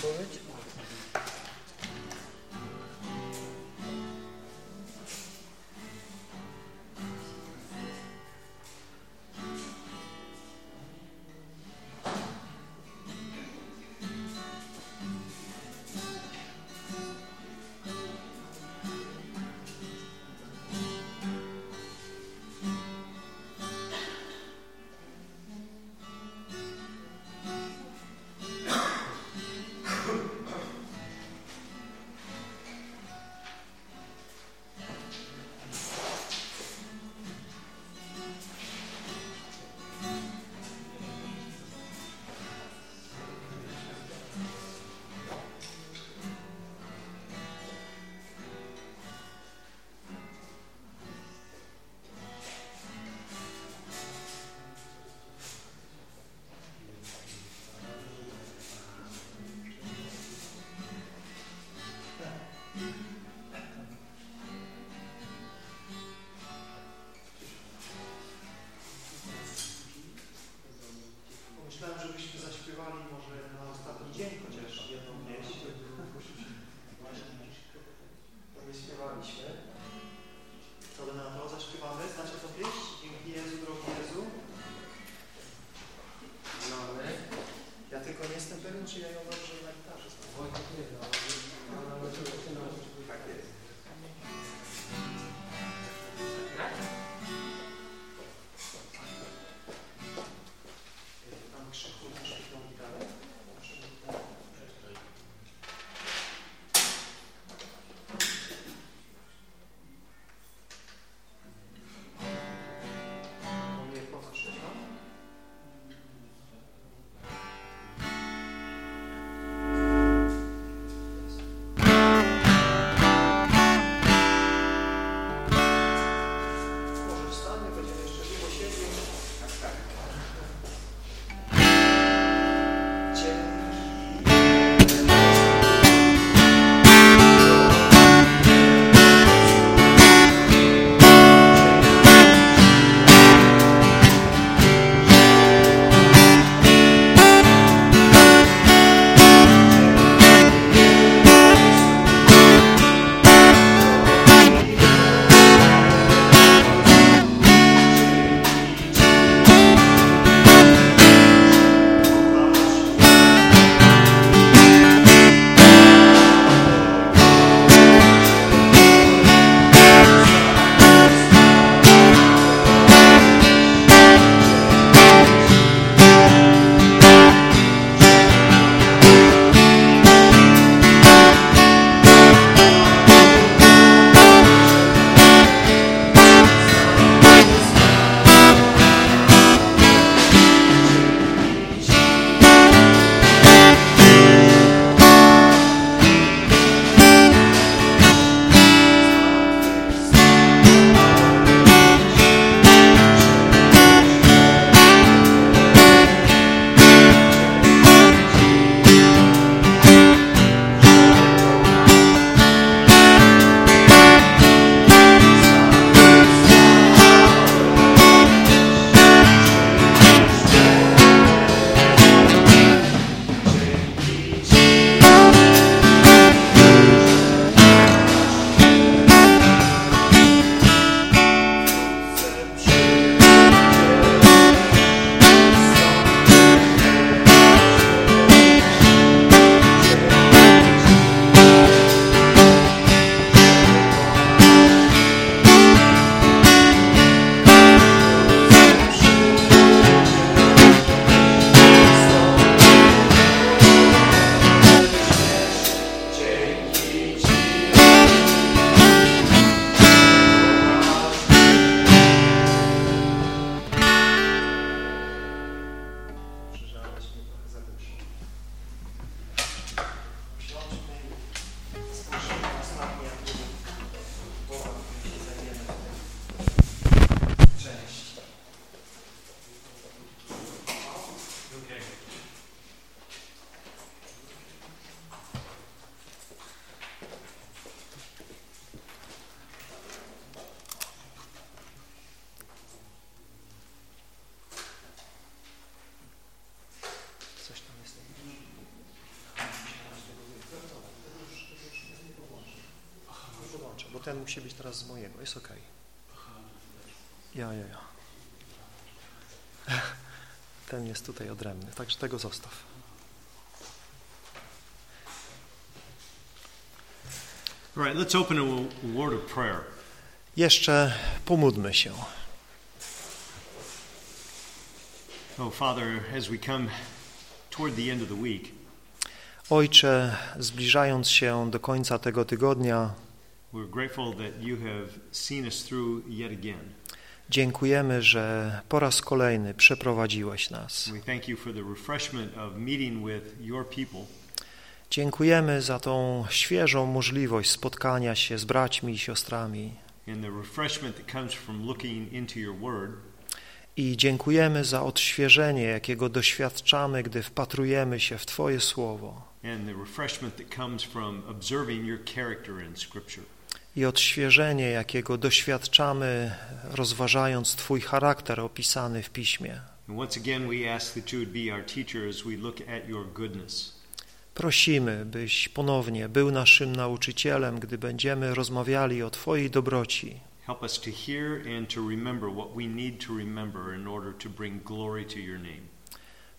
Tutaj tutaj odrębny, także tego zostaw. All right, let's open a word of prayer. Jeszcze pomódlmy się. Oh, Father, as we come toward the end of the week, Ojcze, zbliżając się do końca tego tygodnia, we're grateful that you have seen us through yet again. Dziękujemy, że po raz kolejny przeprowadziłeś nas. Dziękujemy za tą świeżą możliwość spotkania się z braćmi i siostrami. I dziękujemy za odświeżenie, jakiego doświadczamy, gdy wpatrujemy się w Twoje Słowo. and the refreshment that comes from observing your character in Scripture. I odświeżenie, jakiego doświadczamy, rozważając Twój charakter opisany w Piśmie. Prosimy, byś ponownie był naszym nauczycielem, gdy będziemy rozmawiali o Twojej dobroci. Help us to hear and to remember what we need to remember in order to bring glory to your name.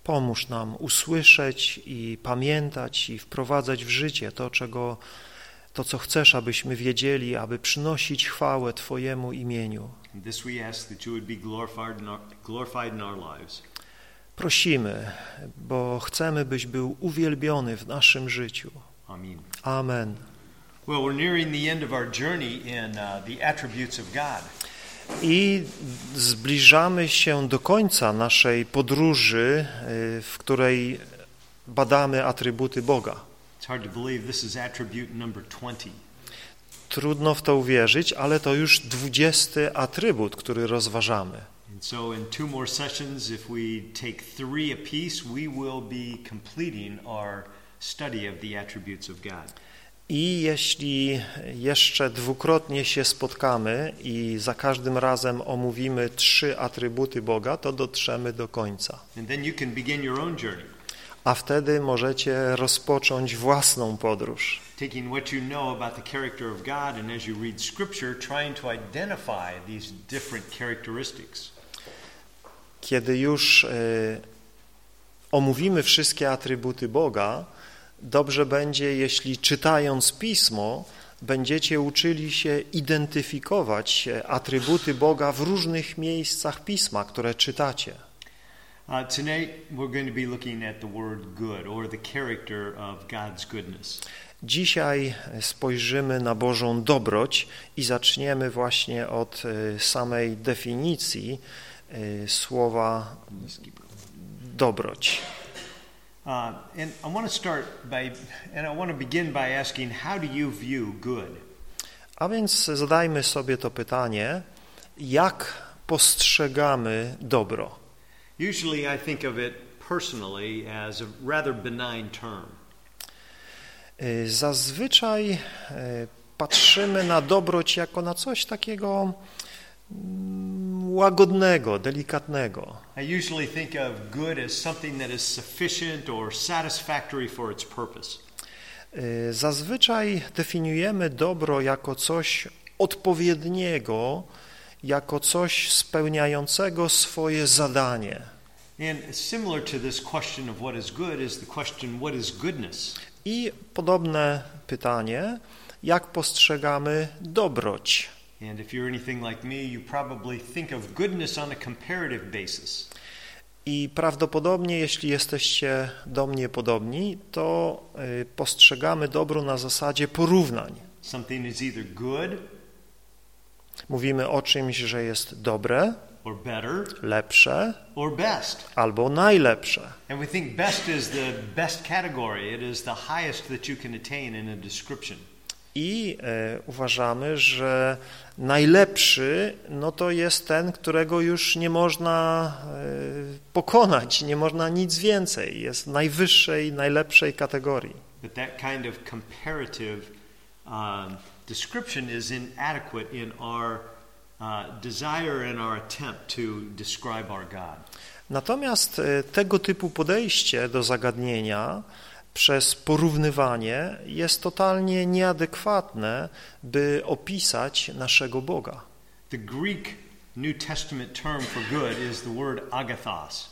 Pomóż nam usłyszeć i pamiętać i wprowadzać w życie to, czego, to co chcesz, abyśmy wiedzieli, aby przynosić chwałę Twojemu imieniu. Prosimy, bo chcemy, byś był uwielbiony w naszym życiu. Amen. Amen. Well, we're nearing the end of our journey in uh, the attributes of God. I zbliżamy się do końca naszej podróży, y, w której badamy atrybuty Boga. It's hard to believe this is attribute number 20. Trudno w to uwierzyć, ale to już dwudziesty atrybut, który rozważamy. I jeśli jeszcze dwukrotnie się spotkamy i za każdym razem omówimy trzy atrybuty Boga, to dotrzemy do końca. And then you can begin your own journey, A wtedy możecie rozpocząć własną podróż. taking what you know about the character of God, and as you read Scripture, trying to identify these different characteristics. Kiedy już e, omówimy wszystkie atrybuty Boga, dobrze będzie, jeśli czytając Pismo, będziecie uczyli się identyfikować atrybuty Boga w różnych miejscach Pisma, które czytacie. Uh, tonight, we're going to be looking at the word good, or the character of God's goodness. Dzisiaj spojrzymy na Bożą dobroć i zaczniemy właśnie od e, samej definicji e, słowa dobroć. Uh, and I want to start by, and I want to begin by asking, how do you view good? A więc zadajmy sobie to pytanie, jak postrzegamy dobro? Usually, I think of it personally as a rather benign term. Y, Zazwyczaj y, patrzymy na dobroć jako na coś takiego mm, łagodnego, delikatnego. I usually think of good as something that is sufficient or satisfactory for its purpose. Y, Zazwyczaj definiujemy dobro jako coś odpowiedniego, jako coś spełniającego swoje zadanie. I podobne pytanie, jak postrzegamy dobroć? And if you're anything like me, you probably think of goodness on a comparative basis. I prawdopodobnie, jeśli jesteście do mnie podobni, to y, postrzegamy dobro na zasadzie porównań. Something is either good Mówimy o czymś, że jest dobre, or better lepsze or best. albo najlepsze. And we think best is the best category. It is the highest that you can attain in a description. I e, uważamy, że najlepszy no to jest ten, którego już nie można e, pokonać, nie można nic więcej, jest najwyższej, najlepszej kategorii. But that kind of comparative um, description is inadequate in our uh, desire and our attempt to describe our God. Natomiast e, tego typu podejście do zagadnienia przez porównywanie jest totalnie nieadekwatne, by opisać naszego Boga. The Greek New Testament term for good is the word agathos.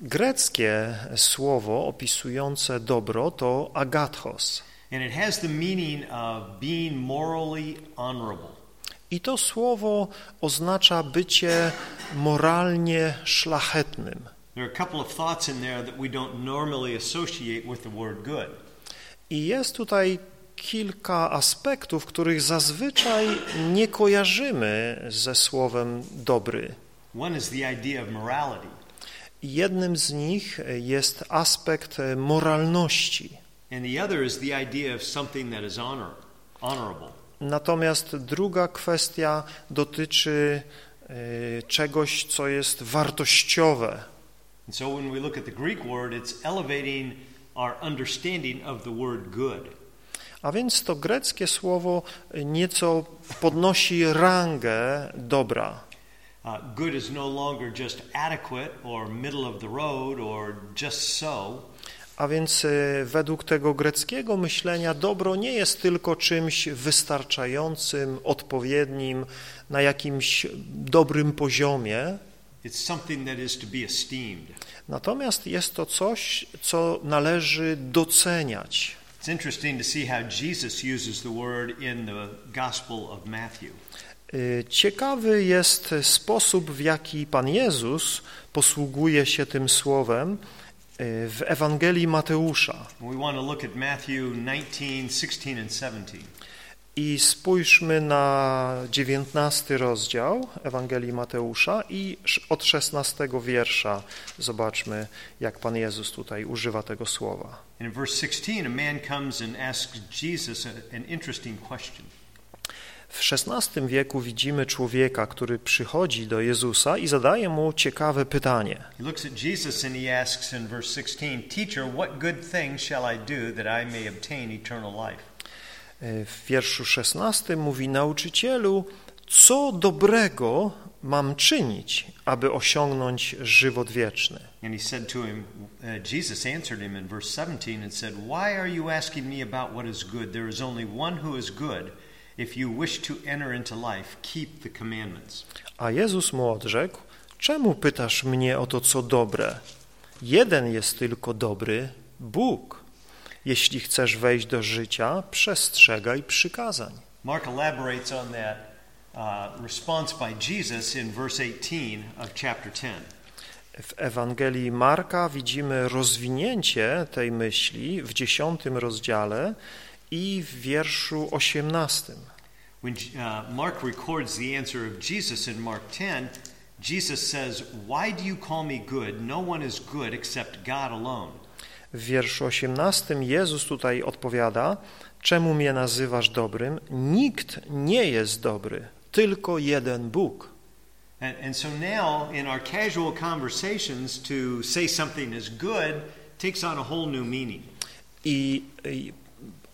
Greckie słowo opisujące dobro to agathos. And it has the meaning of being morally honorable. I to słowo oznacza bycie moralnie szlachetnym. There are a couple of thoughts in there that we don't normally associate with the word good. I jest tutaj kilka aspektów, których zazwyczaj nie kojarzymy ze słowem dobry. One is the idea of morality. I Jednym z nich jest aspekt moralności. And the other is the idea of something that is honor, honorable. Natomiast druga kwestia dotyczy e, czegoś, co jest wartościowe. And so when we look at the Greek word, it's elevating our understanding of the word good. A więc to greckie słowo nieco podnosi rangę dobra. Uh, good is no longer just adequate or middle of the road or just so. A więc e, według tego greckiego myślenia dobro nie jest tylko czymś wystarczającym, odpowiednim, na jakimś dobrym poziomie, natomiast jest to coś, co należy doceniać. It's interesting to see how Jesus uses the word in the Gospel of Matthew. Y, Ciekawy jest sposób, w jaki Pan Jezus posługuje się tym słowem y, w Ewangelii Mateusza. We want to look at Matthew 19, 16, and 17. I spójrzmy na 19 rozdział Ewangelii Mateusza i od 16 wiersza zobaczmy, jak Pan Jezus tutaj używa tego słowa. In verse 16, a man comes and asks Jesus an interesting question. W XVI wieku widzimy człowieka, który przychodzi do Jezusa i zadaje mu ciekawe pytanie. He looks at Jesus and he asks in verse 16, Teacher, what good thing shall I do that I may obtain eternal life? W wierszu 16 mówi nauczycielu, co dobrego mam czynić, aby osiągnąć żywot wieczny. And he said to him, uh, Jesus answered him in verse 17 and said, Why are you asking me about what is good? There is only one who is good. If you wish to enter into life, keep the commandments. A Jezus mu odrzekł, czemu pytasz mnie o to, co dobre? Jeden jest tylko dobry, Bóg. Jeśli chcesz wejść do życia, przestrzegaj przykazań. Mark elaborates on that uh, response by Jesus in verse 18 of chapter 10. W Ewangelii Marka widzimy rozwinięcie tej myśli w dziesiątym rozdziale i w wierszu osiemnastym. When uh, Mark records the answer of Jesus in Mark 10, Jesus says, Why do you call me good? No one is good except God alone. W wierszu osiemnastym Jezus tutaj odpowiada, czemu mnie nazywasz dobrym? Nikt nie jest dobry, tylko jeden Bóg. And, and so now, in our casual conversations, to say something is good takes on a whole new meaning. I, I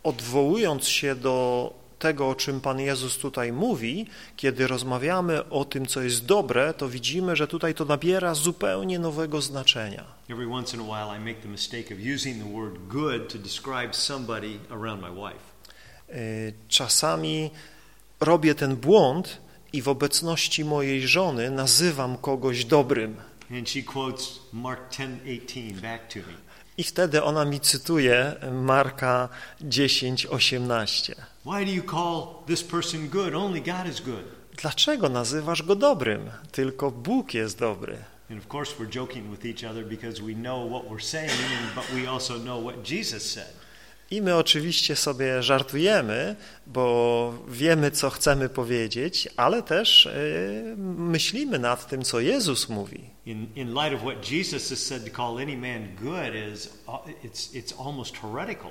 odwołując się do tego, o czym Pan Jezus tutaj mówi, kiedy rozmawiamy o tym, co jest dobre, to widzimy, że tutaj to nabiera zupełnie nowego znaczenia. Y, Czasami robię ten błąd i w obecności mojej żony nazywam kogoś dobrym. And she quotes Mark 10:18 back to me. I wtedy ona mi cytuje Marka 10:18. Why do you call this person good? Only God is good. Dlaczego nazywasz go dobrym? Tylko Bóg jest dobry. And of course, we're joking with each other because we know what we're saying, but we also know what Jesus said. I my oczywiście sobie żartujemy, bo wiemy, co chcemy powiedzieć, ale też y, myślimy nad tym, co Jezus mówi. In, in light of what Jesus has said to call any man good is uh, it's, it's almost heretical.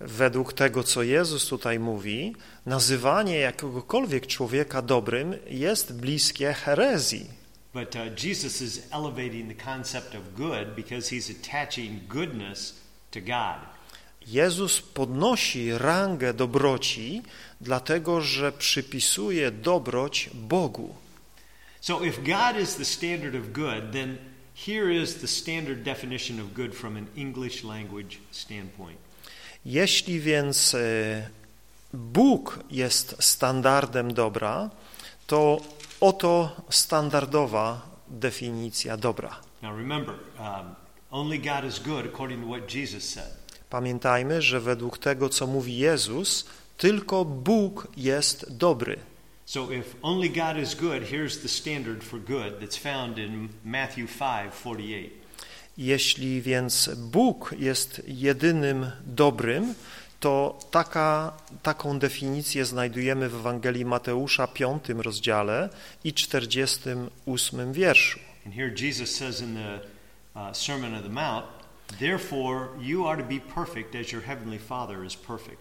Według tego, co Jezus tutaj mówi, nazywanie jakiegokolwiek człowieka dobrym jest bliskie herezji. But uh, Jesus is elevating the concept of good because he's attaching goodness to God. Jezus podnosi rangę dobroci, dlatego że przypisuje dobroć Bogu. So if God is the standard of good, then Here is the standard definition of good from an English language standpoint. Jeśli więc e, Bóg jest standardem dobra, to oto standardowa definicja dobra. Now remember, um, only God is good according to what Jesus said. Pamiętajmy, że według tego, co mówi Jezus, tylko Bóg jest dobry. So if only God is good, here's the standard for good that's found in Matthew 5:48. Jeśli więc Bóg jest jedynym dobrym, to taka, taką definicję znajdujemy w Ewangelii Mateusza 5 rozdziale i 48 wierszu. And here Jesus says in the uh, Sermon the Mount, Therefore you are to be perfect as your heavenly Father is perfect.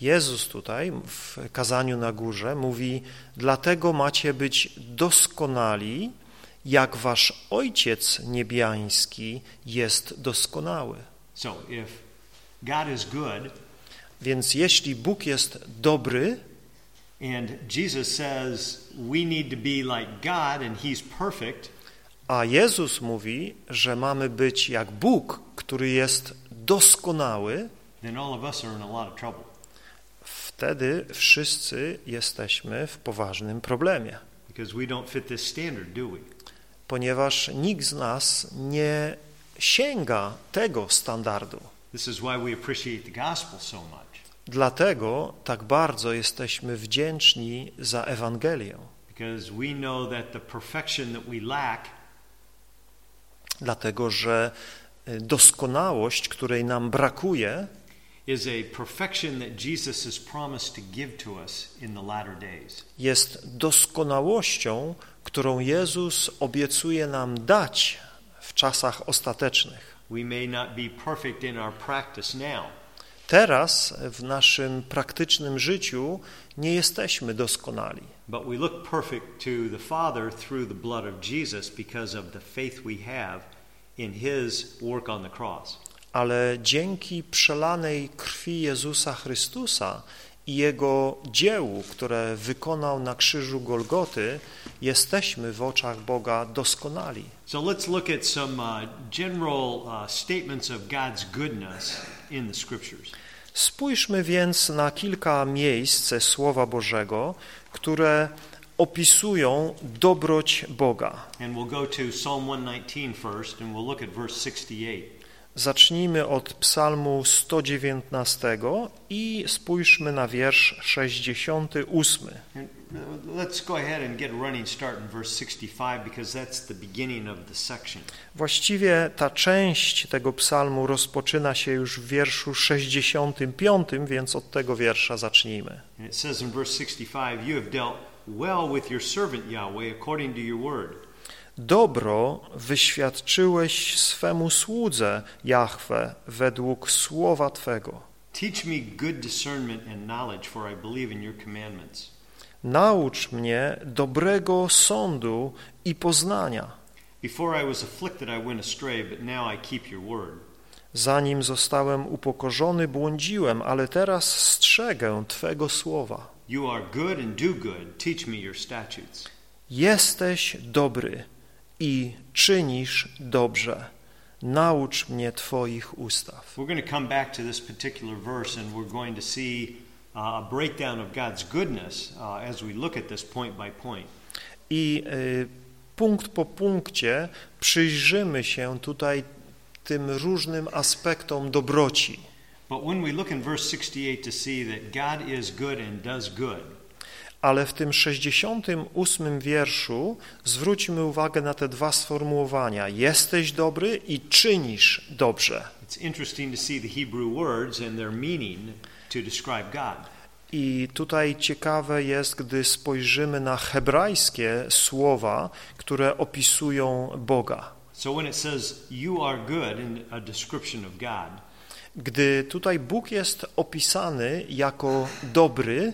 Jezus tutaj w kazaniu na górze mówi, dlatego macie być doskonali, jak wasz Ojciec niebiański jest doskonały. So if God is good Więc jeśli Bóg jest dobry, and Jesus says we need to be like God and he's perfect, a Jezus mówi, że mamy być jak Bóg, który jest doskonały, wtedy wszyscy jesteśmy w poważnym problemie, standard, ponieważ nikt z nas nie sięga tego standardu. So. Dlatego tak bardzo jesteśmy wdzięczni za Ewangelię, Because we know that the perfection that we lack dlatego że y, doskonałość, której nam brakuje, jest doskonałością, którą Jezus obiecuje nam dać w czasach ostatecznych. Teraz w naszym praktycznym życiu nie jesteśmy doskonali, but we look perfect to the Father through the blood of Jesus because of the faith we have in his work on the cross. ale dzięki przelanej krwi Jezusa Chrystusa i Jego dziełu, które wykonał na krzyżu Golgoty, jesteśmy w oczach Boga doskonali. So let's look at some uh, general uh, statements of God's goodness in the scriptures. Spójrzmy więc na kilka miejsc Słowa Bożego, które opisują dobroć Boga. And we'll go to Psalm 119 first, and we'll look at verse 68. Zacznijmy od Psalmu 119 i spójrzmy na wiersz 68. Let's go ahead and get a running start in verse 65 because that's the beginning of the section. Właściwie ta część tego psalmu rozpoczyna się już w wierszu 65, więc od tego wiersza zacznijmy. And it says in verse 65, You have dealt well with your servant Yahweh according to your word. Dobro wyświadczyłeś swemu słudze, Jahwe, według słowa Twego. Teach me good discernment and knowledge, for I believe in your commandments. Naucz mnie dobrego sądu i poznania. Before I was afflicted, I went astray, but now I keep your word. Zanim zostałem upokorzony, błądziłem, ale teraz strzegę Twego słowa. You are good and do good. Teach me your statutes. Jesteś dobry i czynisz dobrze. Naucz mnie Twoich ustaw. We're going to come back to this particular verse, and we're going to see a breakdown of God's goodness as we look at this point by point. I y, punkt po punkcie przyjrzymy się tutaj tym różnym aspektom dobroci. But when we look in verse 68 to see that God is good and does good, Ale w tym 68 wierszu zwróćmy uwagę na te dwa sformułowania. Jesteś dobry i czynisz dobrze. it's interesting to see the Hebrew words and their meaning to describe God. I tutaj ciekawe jest, gdy spojrzymy na hebrajskie słowa, które opisują Boga. Gdy tutaj Bóg jest opisany jako dobry,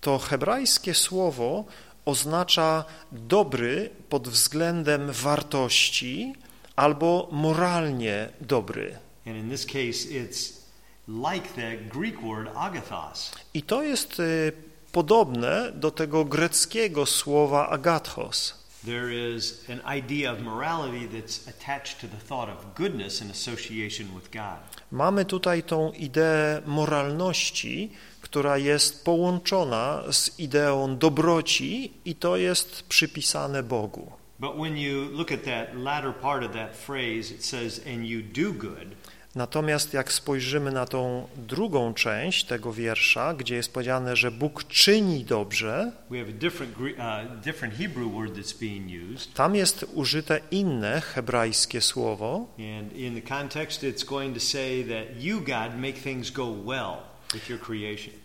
to hebrajskie słowo oznacza dobry pod względem wartości albo moralnie dobry. And in this case, it's like the Greek word agathos. I to jest y, podobne do tego greckiego słowa agathos. There is an idea of morality that's attached to the thought of goodness in association with God. Mamy tutaj tą ideę moralności, która jest połączona z ideą dobroci i to jest przypisane Bogu. But when you look at that latter part of that phrase, it says, and you do good. Natomiast jak spojrzymy na tą drugą część tego wiersza, gdzie jest powiedziane, że Bóg czyni dobrze, different, uh, different tam jest użyte inne hebrajskie słowo, well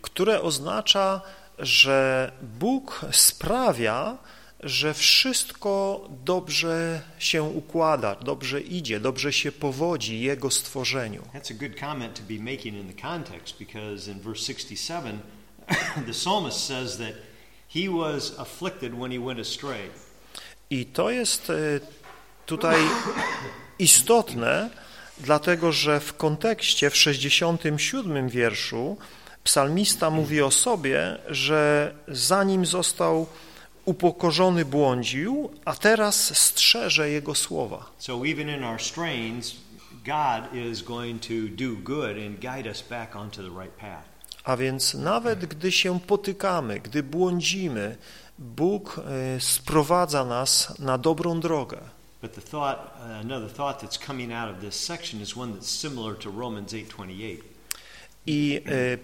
które oznacza, że Bóg sprawia, że wszystko dobrze się układa, dobrze idzie, dobrze się powodzi Jego stworzeniu. That's a good comment to be making in the context because in verse 67, the psalmist says that he was afflicted when he went astray. I to jest e, tutaj istotne, dlatego że w kontekście w 67 wierszu psalmista mówi o sobie, że zanim został upokorzony błądził, a teraz strzeże jego słowa. So even in our strains, God is going to do good and guide us back onto the right path. A więc nawet gdy się potykamy, gdy błądzimy, Bóg e, sprowadza nas na dobrą drogę. But the thought, uh, another thought that's coming out of this section is one that's similar to Romans 8:28. I e,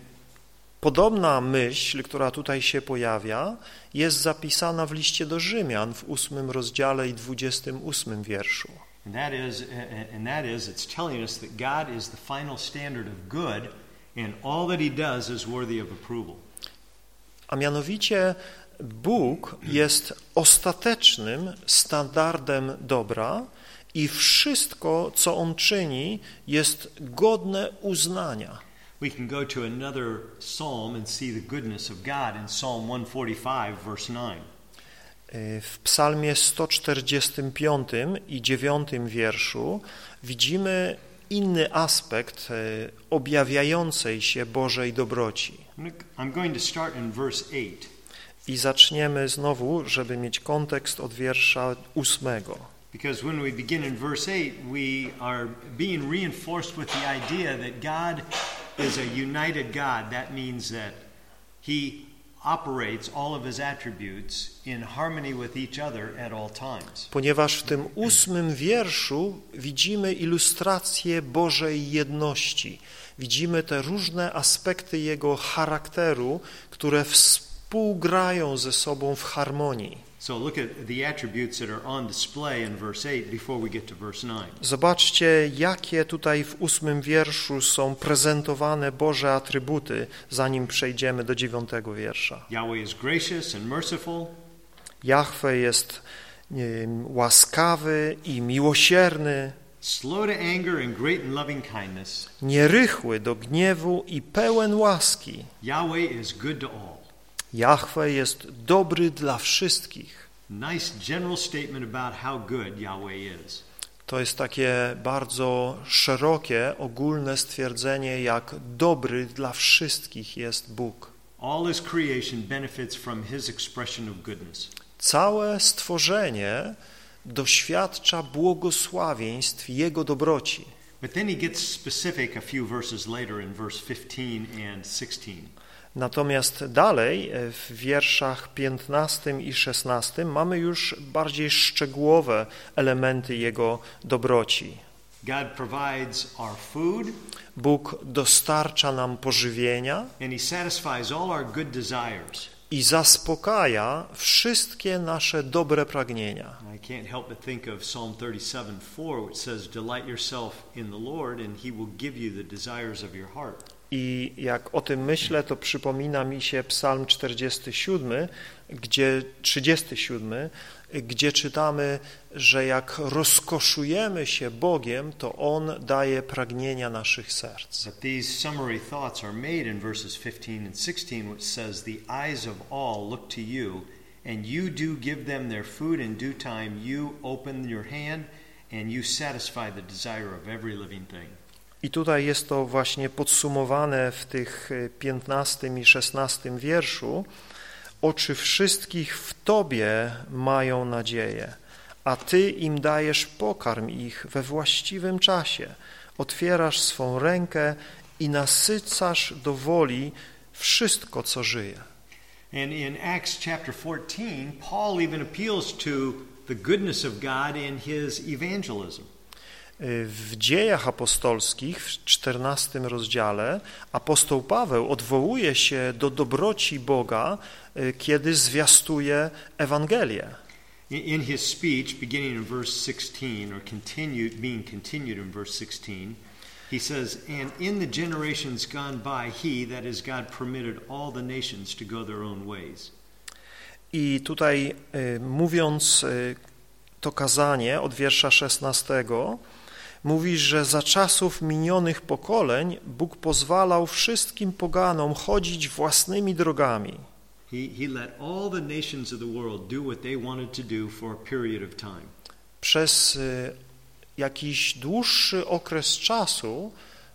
podobna myśl, która tutaj się pojawia, jest zapisana w liście do Rzymian w ósmym rozdziale i dwudziestym ósmym wierszu. And that is, and that is, it's telling us that God is the final standard of good, and all that He does is worthy of approval. A mianowicie Bóg jest ostatecznym standardem dobra i wszystko, co On czyni, jest godne uznania. We can go to another psalm and see the goodness of God in Psalm 145, verse 9. Y, W psalmie 145 i 9 wierszu widzimy inny aspekt y, objawiającej się Bożej dobroci. I'm going to start in verse 8. I zaczniemy znowu, żeby mieć kontekst od wiersza ósmego. Because when we begin in verse 8, we are being reinforced with the idea that God is a united God. That means that He operates all of His attributes in harmony with each other at all times. Ponieważ w tym ósmym wierszu widzimy ilustrację Bożej jedności. Widzimy te różne aspekty Jego charakteru, które współgrają ze sobą w harmonii. So look at the attributes that are on display in verse 8 before we get to verse 9. Zobaczcie, jakie tutaj w ósmym wierszu są prezentowane Boże atrybuty, zanim przejdziemy do dziewiątego wiersza. Yahweh is gracious and merciful, Jahwe jest wiem, łaskawy i miłosierny, slow to anger and great in loving kindness. nierychły do gniewu i pełen łaski. Yahweh is good to all. Jahwe jest dobry dla wszystkich. Nice general statement about how good Yahweh is. To jest takie bardzo szerokie, ogólne stwierdzenie, jak dobry dla wszystkich jest Bóg. All his creation benefits from his expression of goodness. Całe stworzenie doświadcza błogosławieństw Jego dobroci. But then he gets specific a few verses later in verse 15 and 16. Natomiast dalej e, w wierszach 15 i 16 mamy już bardziej szczegółowe elementy Jego dobroci. God provides our food Bóg dostarcza nam pożywienia i zaspokaja wszystkie nasze dobre pragnienia. I can't help but think of Psalm 37:4 which says delight yourself in the Lord and he will give you the desires of your heart. I jak o tym myślę, to przypomina mi się Psalm 47, gdzie 37, gdzie czytamy, że jak rozkoszujemy się Bogiem, to On daje pragnienia naszych serc. But these summary thoughts are made in verses 15 and 16 which says the eyes of all look to you and you do give them their food in due time you open your hand and you satisfy the desire of every living thing. I tutaj jest to właśnie podsumowane w tych e, 15 i 16 wierszu. Oczy wszystkich w Tobie mają nadzieję, a Ty im dajesz pokarm ich we właściwym czasie. Otwierasz swą rękę i nasycasz do woli wszystko, co żyje. And in Acts chapter 14, Paul even appeals to the goodness of God in his evangelism. W dziejach apostolskich w 14 rozdziale apostoł Paweł odwołuje się do dobroci Boga, y, kiedy zwiastuje Ewangelię. In, in his speech, beginning in verse 16, or continued, being continued in verse 16, he says, And in the generations gone by, he, that is God, permitted all the nations to go their own ways. I tutaj y, mówiąc y, to kazanie od wiersza 16, mówi, że za czasów minionych pokoleń Bóg pozwalał wszystkim poganom chodzić własnymi drogami. Przez y, jakiś dłuższy okres czasu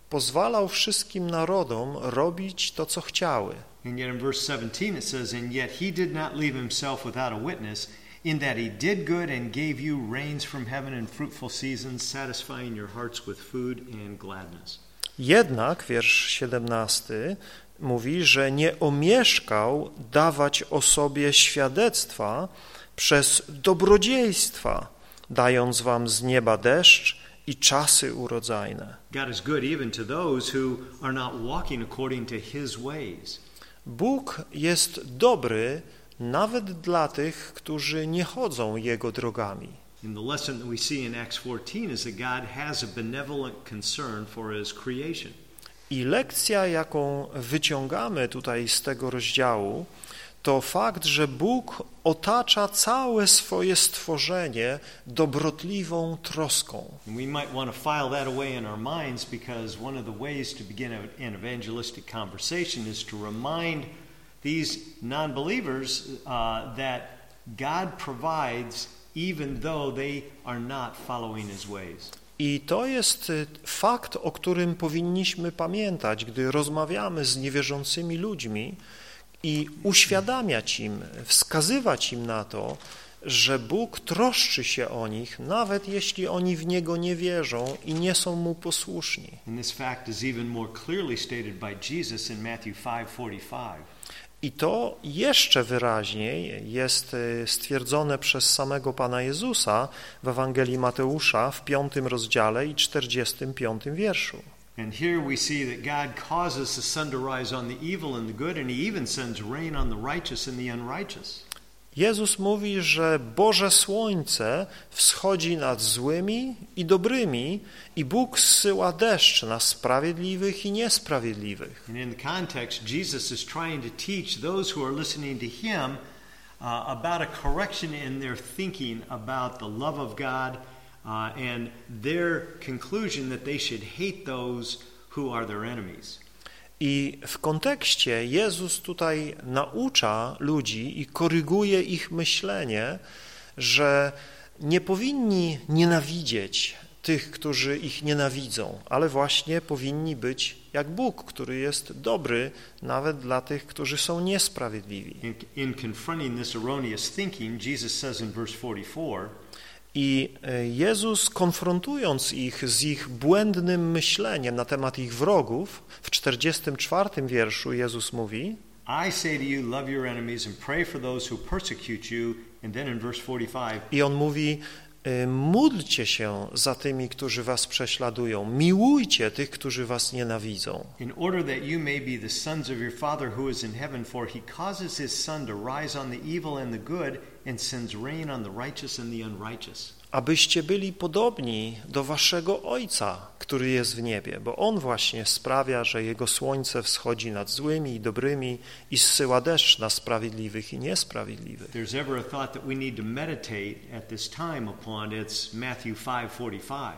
pozwalał wszystkim narodom robić to, co chciały. And yet in verse 17 it says, And yet he did not leave himself without a witness, in that he did good and gave you rains from heaven and fruitful seasons, satisfying your hearts with food and gladness. Jednak, wiersz 17 mówi, że nie omieszkał dawać o sobie świadectwa przez dobrodziejstwa, dając wam z nieba deszcz i czasy urodzajne. God is good even to those who are not walking according to his ways. Bóg jest dobry nawet dla tych, którzy nie chodzą Jego drogami. And the lesson that we see in Acts 14 is that God has a benevolent concern for his creation. I lekcja, jaką wyciągamy tutaj z tego rozdziału, to fakt, że Bóg otacza całe swoje stworzenie dobrotliwą troską. And these non believers uh, that God provides even though they are not following his ways. I to jest y, fakt, o którym powinniśmy pamiętać, gdy rozmawiamy z niewierzącymi ludźmi i uświadamiać im, wskazywać im na to, że Bóg troszczy się o nich, nawet jeśli oni w Niego nie wierzą i nie są Mu posłuszni. And this fact is even more clearly stated by Jesus in Matthew 5:45. I to jeszcze wyraźniej jest y, stwierdzone przez samego Pana Jezusa w Ewangelii Mateusza w piątym rozdziale i 45 wierszu. And here we see that God causes the sun to rise on the evil and the good, and He even sends rain on the righteous and the unrighteous. Jezus mówi, że Boże Słońce wschodzi nad złymi i dobrymi i Bóg zsyła deszcz na sprawiedliwych i niesprawiedliwych. And in context, Jesus is trying to teach those who are listening to Him uh, about a correction in their thinking about the love of God uh, and their conclusion that they should hate those who are their enemies. I w kontekście Jezus tutaj naucza ludzi i koryguje ich myślenie, że nie powinni nienawidzieć tych, którzy ich nienawidzą, ale właśnie powinni być jak Bóg, który jest dobry nawet dla tych, którzy są niesprawiedliwi. In, in confronting this erroneous thinking, Jesus says in verse 44, I e, Jezus konfrontując ich z ich błędnym myśleniem na temat ich wrogów, w 44 wierszu Jezus mówi I say to you, love your enemies and pray for those who persecute you. And then in verse 45, i On mówi módlcie się za tymi, którzy was prześladują, miłujcie tych, którzy was nienawidzą, in order that you may be the sons of your Father who is in heaven, for he causes his sun to rise on the evil and the good, and sends rain on the righteous and the unrighteous. Abyście byli podobni do waszego Ojca, który jest w niebie, bo On właśnie sprawia, że Jego słońce wschodzi nad złymi i dobrymi i zsyła deszcz na sprawiedliwych i niesprawiedliwych. There's ever a thought that we need to meditate at this time upon, it's Matthew 5:45.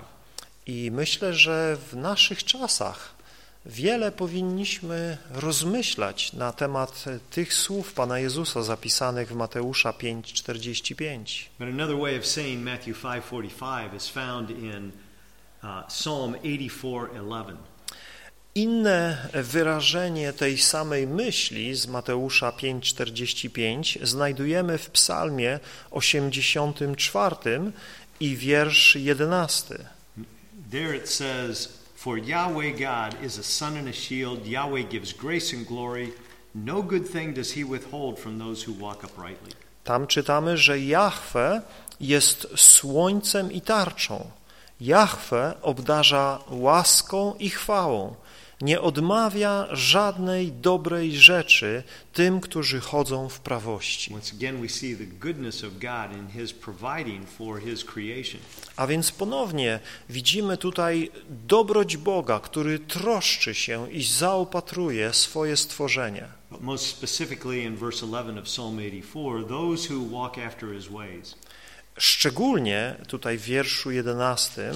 I myślę, że w naszych czasach wiele powinniśmy rozmyślać na temat tych słów Pana Jezusa zapisanych w Mateusza 5:45. But another way of saying Matthew 5:45 is found in uh, Psalm 84:11. Inne wyrażenie tej samej myśli z Mateusza 5,45 znajdujemy w psalmie 84 i wiersz 11. There it says, For Yahweh God is a sun and a shield. Yahweh gives grace and glory. No good thing does he withhold from those who walk uprightly. Tam czytamy, że Jahwe jest słońcem i tarczą. Jahwe obdarza łaską i chwałą. Nie odmawia żadnej dobrej rzeczy tym, którzy chodzą w prawości. A więc ponownie widzimy tutaj dobroć Boga, który troszczy się i zaopatruje swoje stworzenie. But most specifically in verse 11 of Psalm 84, those who walk after his ways. Szczególnie tutaj w wierszu 11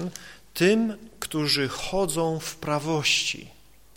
tym, którzy chodzą w prawości.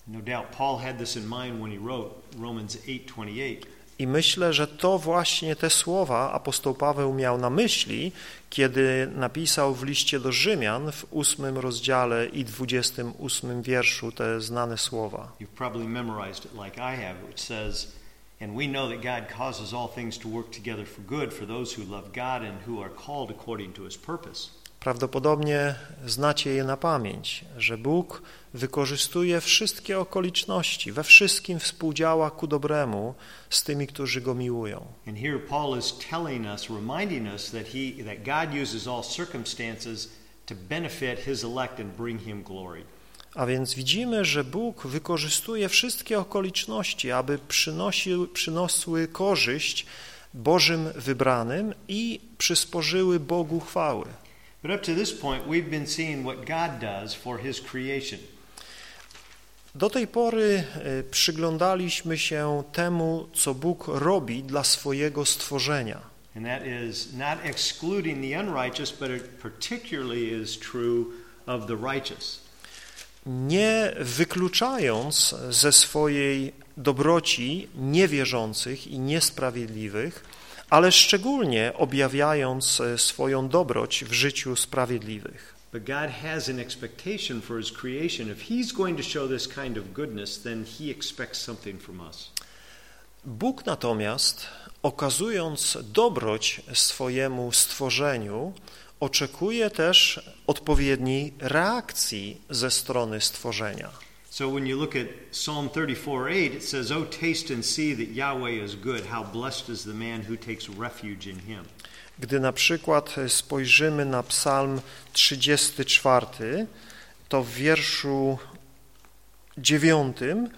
No doubt Paul had this in mind when he wrote Romans 8:28. I myślę, że to właśnie te słowa apostoł Paweł miał na myśli, kiedy napisał w liście do Rzymian w ósmym rozdziale i dwudziestym ósmym wierszu te znane słowa. You've probably memorized it like I have, which says, And we know that God causes all things to work together for good for those who love God and who are called according to his purpose. Prawdopodobnie znacie je na pamięć, że Bóg wykorzystuje wszystkie okoliczności, we wszystkim współdziała ku dobremu z tymi, którzy Go miłują. And here Paul is telling us, reminding us that he that God uses all circumstances to benefit his elect and bring him glory. A więc widzimy, że Bóg wykorzystuje wszystkie okoliczności, aby przynosił, przynosły korzyść Bożym wybranym i przysporzyły Bogu chwały. But up to this point we've been seeing what God does for his creation. Do tej pory e, przyglądaliśmy się temu, co Bóg robi dla swojego stworzenia. And that is not excluding the unrighteous, but it particularly is true of the righteous. Nie wykluczając ze swojej dobroci niewierzących i niesprawiedliwych, ale szczególnie objawiając e, swoją dobroć w życiu sprawiedliwych. But God has an expectation for his creation. If he's going to show this kind of goodness, then he expects something from us. Bóg natomiast, okazując dobroć swojemu stworzeniu, oczekuje też odpowiedniej reakcji ze strony stworzenia. So when you look at Psalm 34:8, it says, "Oh taste and see that Yahweh is good. How blessed is the man who takes refuge in him." Gdy na przykład spojrzymy na psalm 34, to w wierszu 9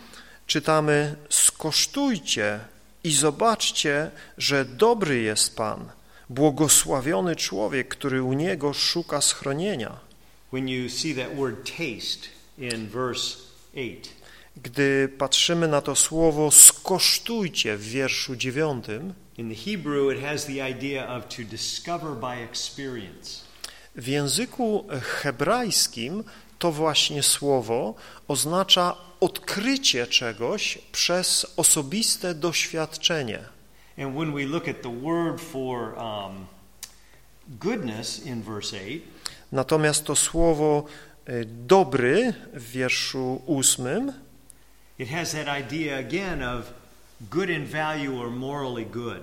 czytamy Skosztujcie i zobaczcie, że dobry jest Pan, błogosławiony człowiek, który u Niego szuka schronienia. When you see that word taste in verse 8, Gdy patrzymy na to słowo skosztujcie w wierszu 9, in the Hebrew it has the idea of to discover by experience. w języku hebrajskim to właśnie słowo oznacza odkrycie czegoś przez osobiste doświadczenie. And when we look at the word for um, goodness in verse 8, Natomiast to słowo dobry w wierszu ósmym it has that idea again of good in value or morally good.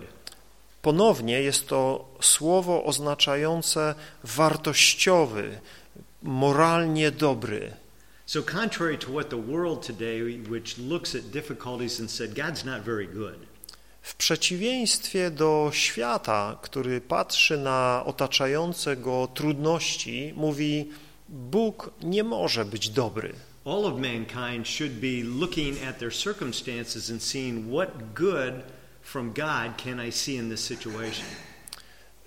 ponownie jest to słowo oznaczające wartościowy, moralnie dobry. So, contrary to what the world today, which looks at difficulties and said, God's not very good, W przeciwieństwie do świata, który patrzy na otaczające go trudności, mówi Bóg nie może być dobry. all of mankind should be looking at their circumstances and seeing what good from God can I see in this situation.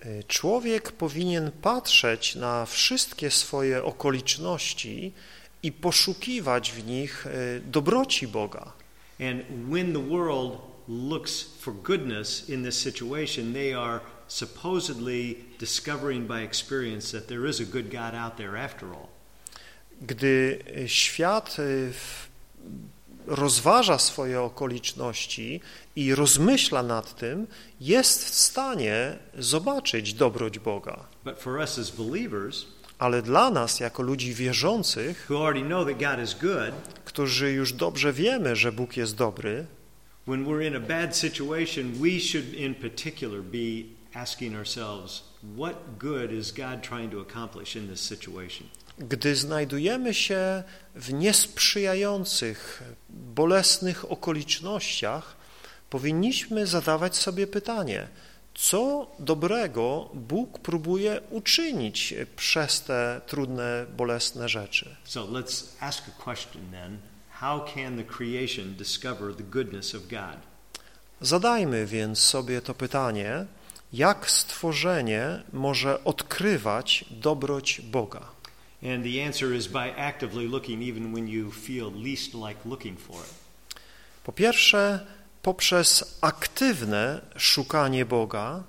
Y, Człowiek powinien patrzeć na wszystkie swoje okoliczności i poszukiwać w nich y, dobroci Boga. And when the world looks for goodness in this situation, they are supposedly discovering by experience that there is a good God out there after all. Gdy świat y, rozważa swoje okoliczności i rozmyśla nad tym, jest w stanie zobaczyć dobroć Boga. But for us as believers Ale dla nas, jako ludzi wierzących, good, którzy już dobrze wiemy, że Bóg jest dobry, when we're in a bad situation, we should in particular be asking ourselves, what good is God trying to accomplish in this situation? gdy znajdujemy się w niesprzyjających, bolesnych okolicznościach, powinniśmy zadawać sobie pytanie, co dobrego Bóg próbuje uczynić przez te trudne, bolesne rzeczy. So let's ask a question then. How can the creation discover the goodness of God? Zadajmy więc sobie to pytanie, jak stworzenie może odkrywać dobroć Boga? And the answer is by actively looking even when you feel least like looking for it. Po pierwsze, poprzez aktywne szukanie Boga,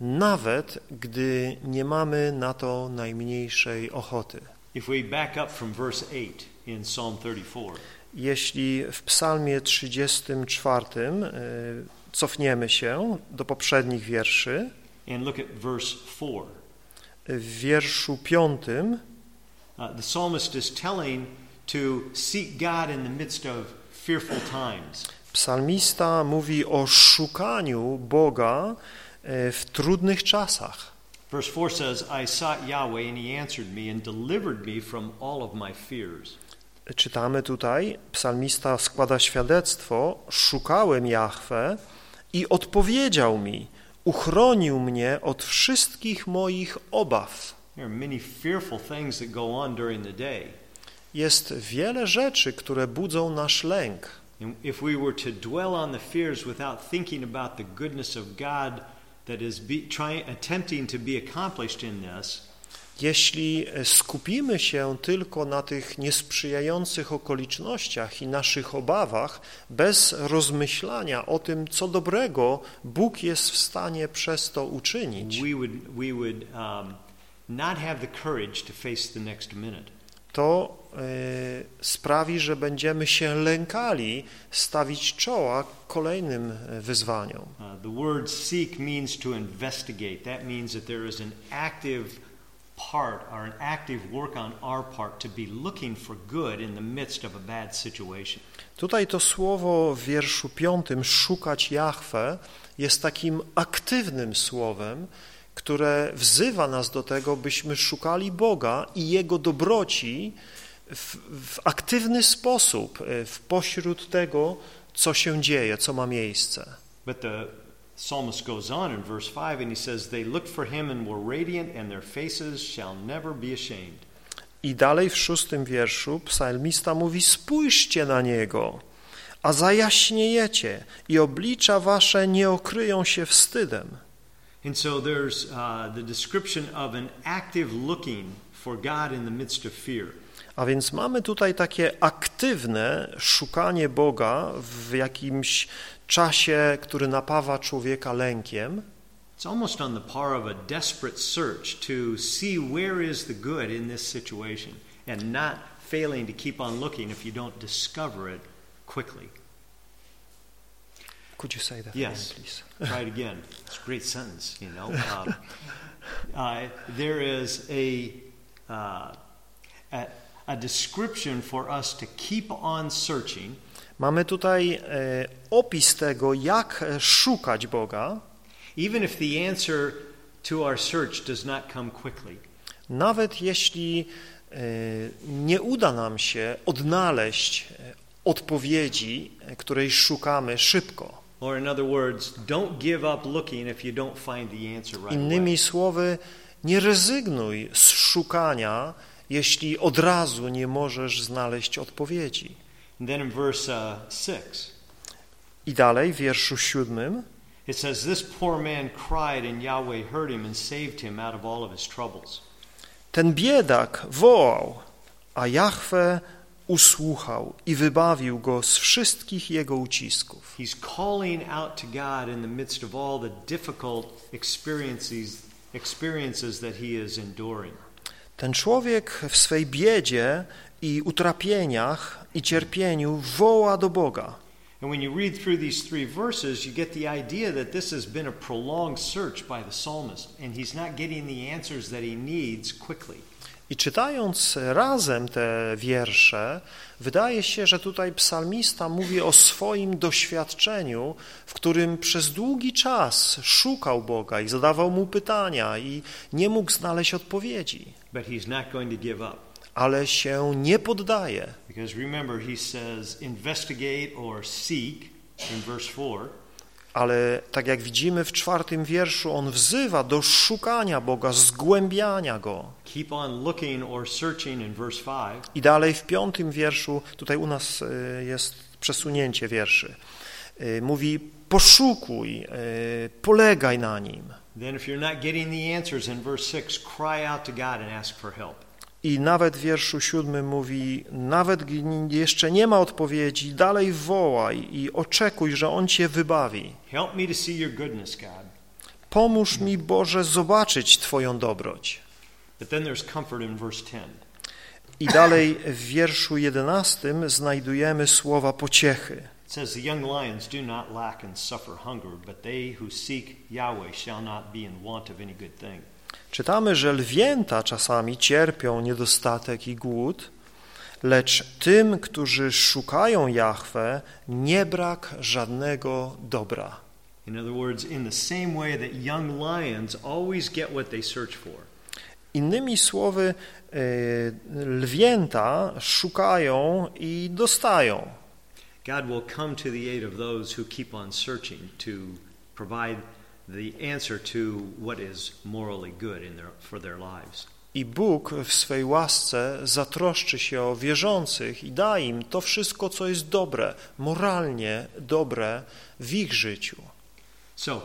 nawet gdy nie mamy na to najmniejszej ochoty. If we back up from verse 8 in Psalm 34, Jeśli w Psalmie 34 y, cofniemy się do poprzednich wierszy, and look at verse 4, w wierszu 5 uh, the psalmist is telling to seek God in the midst of fearful times. psalmista mówi o szukaniu Boga y, w trudnych czasach. Verse 4 says, I sought Yahweh, and he answered me and delivered me from all of my fears. Czytamy tutaj, psalmista składa świadectwo, szukałem Jahwe i odpowiedział mi, uchronił mnie od wszystkich moich obaw. Jest wiele rzeczy, które budzą nasz lęk. If we were to dwell on the fears without thinking about the goodness of God that is be, trying, attempting to be accomplished in this, Jeśli skupimy się tylko na tych niesprzyjających okolicznościach i naszych obawach, bez rozmyślania o tym, co dobrego Bóg jest w stanie przez to uczynić, we would, we would um, not have the courage to face the next minute. to e, sprawi, że będziemy się lękali stawić czoła kolejnym e, wyzwaniom. Uh, the word seek means to investigate. That means that there is an active part or an active work on our part to be looking for good in the midst of a bad situation. Tutaj to słowo w wierszu piątym, szukać Jahwe, jest takim aktywnym słowem, które wzywa nas do tego, byśmy szukali Boga i Jego dobroci w, w aktywny sposób e, w pośród tego, co się dzieje, co ma miejsce. But the psalmist goes on in verse 5 and he says, They looked for him and were radiant, and their faces shall never be ashamed. I dalej w szóstym wierszu psalmista mówi, spójrzcie na Niego, a zajaśniejecie i oblicza wasze nie okryją się wstydem. And so there's uh, the description of an active looking for God in the midst of fear. A więc mamy tutaj takie aktywne szukanie Boga w jakimś czasie, który napawa człowieka lękiem. It's almost on the par of a desperate search to see where is the good in this situation and not failing to keep on looking if you don't discover it quickly. Could you say that Yes. again, please? Try it again. It's a great sentence, you know. Um, uh, there is a, uh, a, a description for us to keep on searching Mamy tutaj e, opis tego, jak e, szukać Boga, even if the answer to our search does not come quickly. nawet jeśli e, nie uda nam się odnaleźć e, odpowiedzi, e, której szukamy szybko. Or in other words, don't give up looking if you don't find the answer right Innymi słowy, nie rezygnuj z szukania, jeśli od razu nie możesz znaleźć odpowiedzi. And then in verse uh, 6, I dalej w wierszu siódmym it says, This poor man cried, and Yahweh heard him and saved him out of all of his troubles. ten biedak wołał, a Jahwe usłuchał i wybawił go z wszystkich jego ucisków. He's calling out to God in the midst of all the difficult experiences, experiences that he is enduring. Ten człowiek w swej biedzie i utrapieniach i cierpieniu woła do Boga. And when you read through these three verses, you get the idea that this has been a prolonged search by the psalmist, and he's not getting the answers that he needs quickly. I czytając razem te wiersze, wydaje się, że tutaj psalmista mówi o swoim doświadczeniu, w którym przez długi czas szukał Boga i zadawał mu pytania i nie mógł znaleźć odpowiedzi, But he's not going to give up. ale się nie poddaje. Because remember, he says, investigate or seek in verse 4. Ale tak jak widzimy w czwartym wierszu, on wzywa do szukania Boga, zgłębiania Go. Keep on looking or searching in verse 5. I dalej w piątym wierszu, tutaj u nas y, jest przesunięcie wierszy, y, mówi poszukuj, y, polegaj na Nim. Then, if you're not getting the answers in verse 6, cry out to God and ask for help. I nawet w wierszu siódmym mówi, nawet gdy jeszcze nie ma odpowiedzi, dalej wołaj i oczekuj, że On Cię wybawi. Help me to see your goodness, God. Pomóż mi, Boże, zobaczyć Twoją dobroć. But then there's comfort in verse 10. I dalej w wierszu jedenastym znajdujemy słowa pociechy. It says, The young lions do not lack and suffer hunger, but they who seek Yahweh shall not be in want of any good thing. Czytamy, że lwięta czasami cierpią niedostatek i głód, lecz tym, którzy szukają Jahwe, nie brak żadnego dobra. In other words, in the same way that young lions always get what they search for. Innymi słowy, e, lwięta szukają i dostają. God will come to the aid of those who keep on searching to provide the answer to what is morally good in their, for their lives. I Bóg w swej łasce zatroszczy się o wierzących i da im to wszystko, co jest dobre, moralnie dobre w ich życiu. So,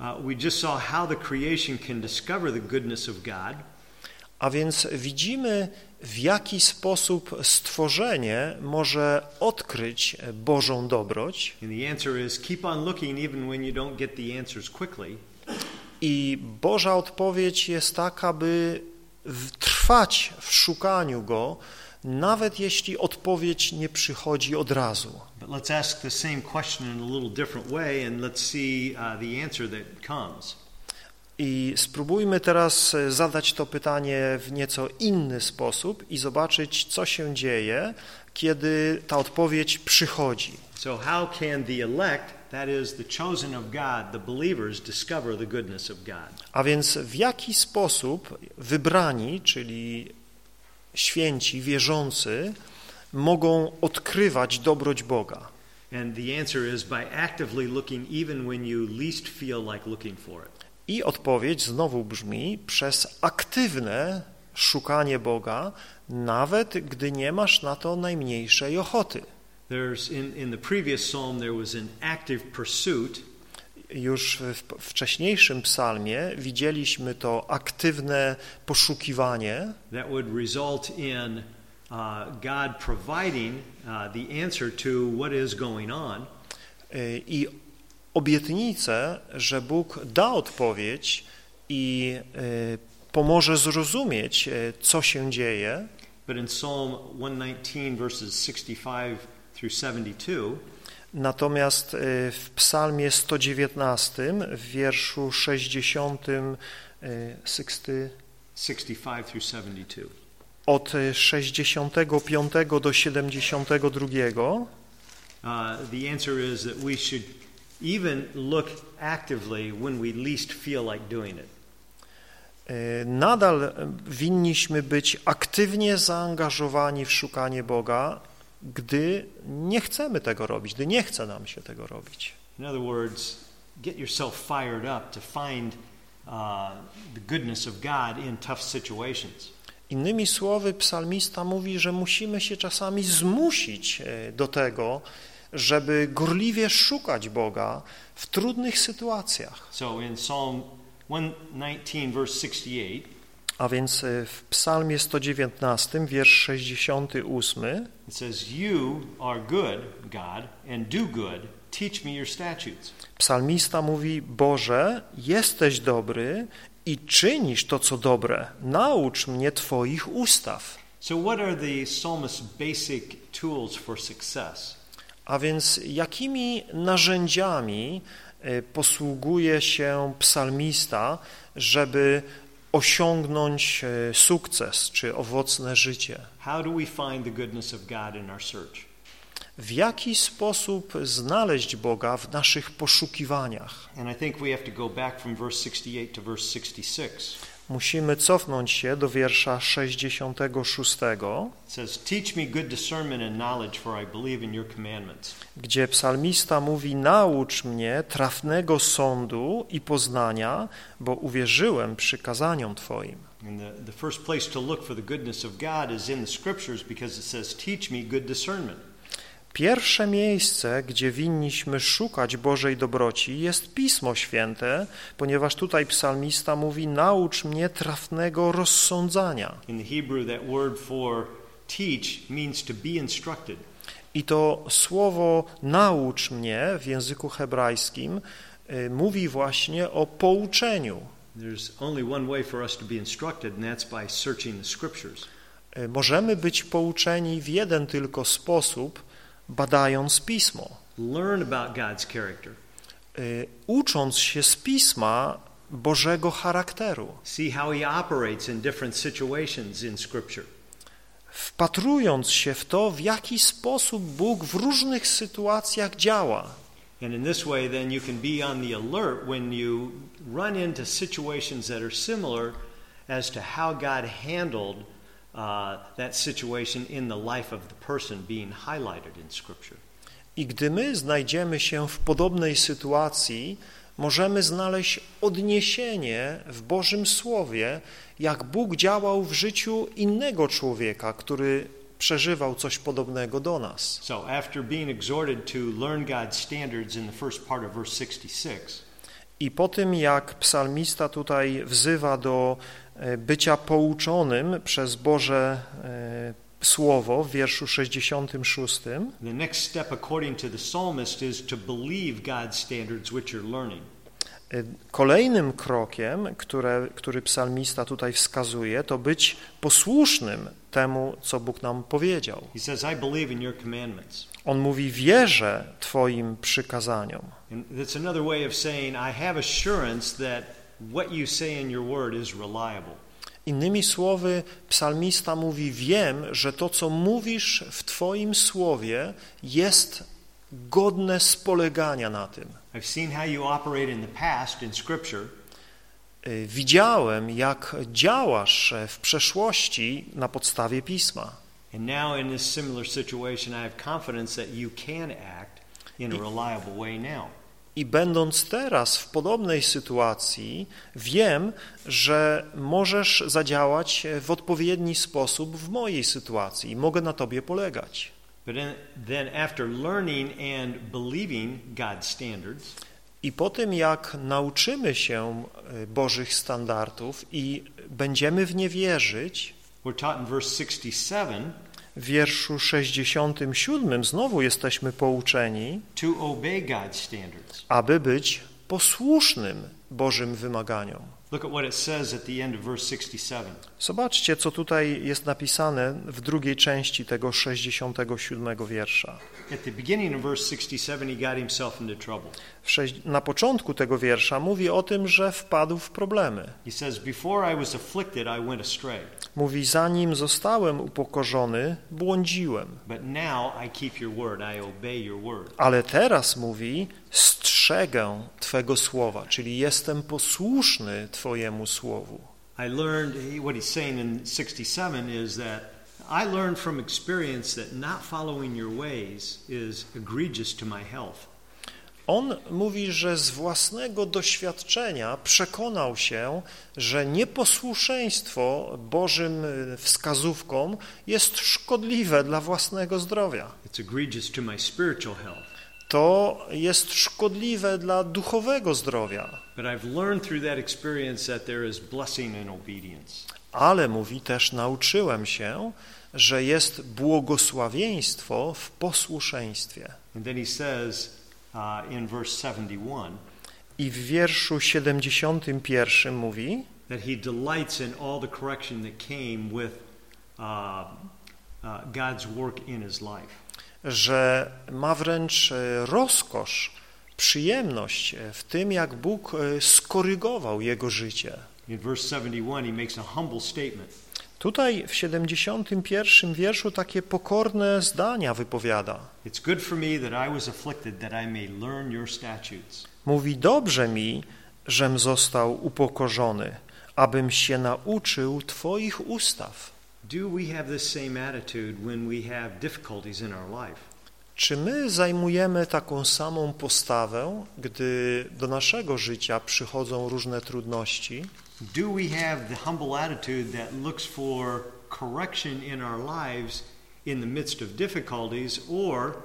uh, we just saw how the creation can discover the goodness of God. A więc widzimy, w jaki sposób stworzenie może odkryć Bożą dobroć i Boża odpowiedź jest taka, by trwać w szukaniu Go, nawet jeśli odpowiedź nie przychodzi od razu. But let's ask the same question in a little different way and let's see uh, the answer that comes. I spróbujmy teraz e, zadać to pytanie w nieco inny sposób i zobaczyć, co się dzieje, kiedy ta odpowiedź przychodzi. So, how can the elect? A więc w jaki sposób wybrani, czyli święci, wierzący, mogą odkrywać dobroć Boga? And the answer is by actively looking even when you least feel like looking for it. I odpowiedź znowu brzmi przez aktywne szukanie Boga, nawet gdy nie masz na to najmniejszej ochoty. In, in Już w wcześniejszym psalmie widzieliśmy to aktywne poszukiwanie, that would result in uh, God providing uh, the answer to what is going on. y, i obietnicę, że Bóg da odpowiedź i y, pomoże zrozumieć, y, co się dzieje. But in Psalm 119, verses 65 through 72, Natomiast y, w psalmie 119, w wierszu 60, y, 60, 65 through 72, od 65 do 72, uh, the answer is that we should even look actively when we least feel like doing it. y, nadal winniśmy być aktywnie zaangażowani w szukanie Boga, gdy nie chcemy tego robić, gdy nie chce nam się tego robić. In other words, get yourself fired up to find uh, the goodness of God in tough situations. Innymi słowy, psalmista mówi, że musimy się czasami zmusić e, do tego, żeby gorliwie szukać Boga w trudnych sytuacjach. So in Psalm 119, verse 68, A więc e, w psalmie 119, wiersz 68, it says, You are good, God, and do good. Teach me your statutes. psalmista mówi, Boże, jesteś dobry i czynisz to, co dobre. Naucz mnie Twoich ustaw. So, what are the psalmist's basic tools for success? A więc jakimi narzędziami e, posługuje się psalmista, żeby osiągnąć e, sukces czy owocne życie? W jaki sposób znaleźć Boga w naszych poszukiwaniach? And I think we have to go back from verse 68 to verse 66. Musimy cofnąć się do wiersza 66, It says, Teach me good discernment and knowledge, for I believe in your commandments. gdzie psalmista mówi: Naucz mnie trafnego sądu i poznania, bo uwierzyłem przykazaniom Twoim. And the, the first place to look for the goodness of God is in the scriptures because it says, Teach me good discernment. Pierwsze miejsce, gdzie winniśmy szukać Bożej dobroci, jest Pismo Święte, ponieważ tutaj psalmista mówi: Naucz mnie trafnego rozsądzania. In the Hebrew, that word for teach means to be instructed. I to słowo naucz mnie w języku hebrajskim y, mówi właśnie o pouczeniu. There's only one way for us to be instructed, and that's by searching the scriptures. Możemy być pouczeni w jeden tylko sposób, badając Pismo. Learn about God's character. Y, Ucząc się z Pisma Bożego charakteru, See how he operates in different situations in scripture. wpatrując się w to, w jaki sposób Bóg w różnych sytuacjach działa. Uh, that situation in the life of the person being highlighted in Scripture. I gdy my znajdziemy się w podobnej sytuacji, możemy znaleźć odniesienie w Bożym Słowie, jak Bóg działał w życiu innego człowieka, który przeżywał coś podobnego do nas. So, after being exhorted to learn God's standards in the first part of verse 66, I po tym, jak psalmista tutaj wzywa do bycia pouczonym przez Boże e, Słowo w wierszu 66, the next step, according to the psalmist, is to believe God's standards which you're learning. e, kolejnym krokiem, które, który psalmista tutaj wskazuje, to być posłusznym temu, co Bóg nam powiedział. He says, I believe in your commandments. On mówi, wierzę Twoim przykazaniom. And that's another way of saying, I have assurance that what you say in your word is reliable. Innymi słowy, psalmista mówi, wiem, że to, co mówisz w Twoim słowie, jest godne spolegania na tym. I've seen how you operate in the past in Scripture, Widziałem, jak działasz w przeszłości na podstawie Pisma. and now in this similar situation, I have confidence that you can act in a reliable way now. I będąc teraz w podobnej sytuacji, wiem, że możesz zadziałać w odpowiedni sposób w mojej sytuacji i mogę na Tobie polegać. I po tym, jak nauczymy się y, Bożych standardów i będziemy w nie wierzyć, we're taught in verse 67 w wierszu 67 znowu jesteśmy pouczeni, aby być posłusznym Bożym wymaganiom. Look at what it says at the end of verse 67. Zobaczcie, co tutaj jest napisane w drugiej części tego 67 wiersza. At the beginning of verse 67, he got himself into trouble. W sześć- Na początku tego wiersza mówi o tym, że wpadł w problemy. Mówi, zanim zostałem upokorzony, błądziłem. Ale teraz mówi, strzegę Twego słowa, czyli jestem posłuszny Twojemu słowu. I learned, what he's saying in 67 is that I learned from experience that not following your ways is egregious to my health. On mówi, że z własnego doświadczenia przekonał się, że nieposłuszeństwo Bożym y, wskazówkom jest szkodliwe dla własnego zdrowia. To jest szkodliwe dla duchowego zdrowia. Ale mówi też, nauczyłem się, że jest błogosławieństwo w posłuszeństwie. And then he says uh, in verse 71, I w wierszu 71 mówi, that he delights in all the correction that came with uh, uh, God's work in his life. że ma wręcz e, rozkosz, przyjemność e, w tym, jak Bóg e, skorygował jego życie. In verse 71, he makes a humble statement. Tutaj w 71 wierszu takie pokorne zdania wypowiada. It's good for me that I was afflicted, that I may learn your statutes. Mówi, dobrze mi, żem został upokorzony, abym się nauczył Twoich ustaw. Do we have this same attitude when we have difficulties in our life? Czy my zajmujemy taką samą postawę, gdy do naszego życia przychodzą różne trudności? Do we have the humble attitude that looks for correction in our lives in the midst of difficulties, or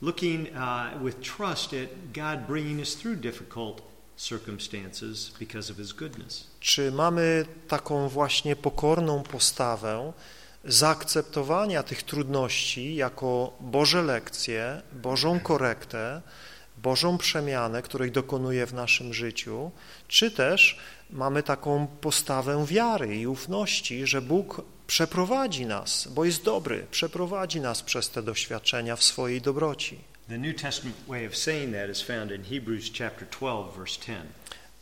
looking uh, with trust at God bringing us through difficult circumstances because of His goodness? Czy mamy taką właśnie pokorną postawę zaakceptowania tych trudności jako Boże lekcje, Bożą korektę, Bożą przemianę, której dokonuje w naszym życiu, czy też mamy taką postawę wiary i ufności, że Bóg przeprowadzi nas, bo jest dobry, przeprowadzi nas przez te doświadczenia w swojej dobroci. The New Testament way of saying that is found in Hebrews chapter 12, verse 10.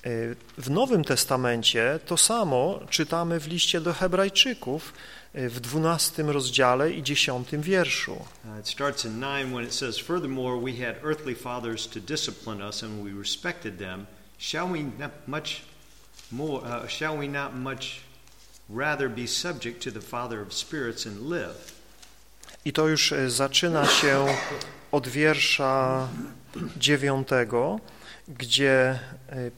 Y, W Nowym Testamencie to samo czytamy w liście do Hebrajczyków y, w 12 rozdziale i 10 wierszu. Uh, it starts in 9 when it says, Furthermore, we had earthly fathers to discipline us, and we respected them. Shall we much more, uh, shall we not much rather be subject to the Father of spirits and live? I to już y, zaczyna się od wiersza 9, gdzie y,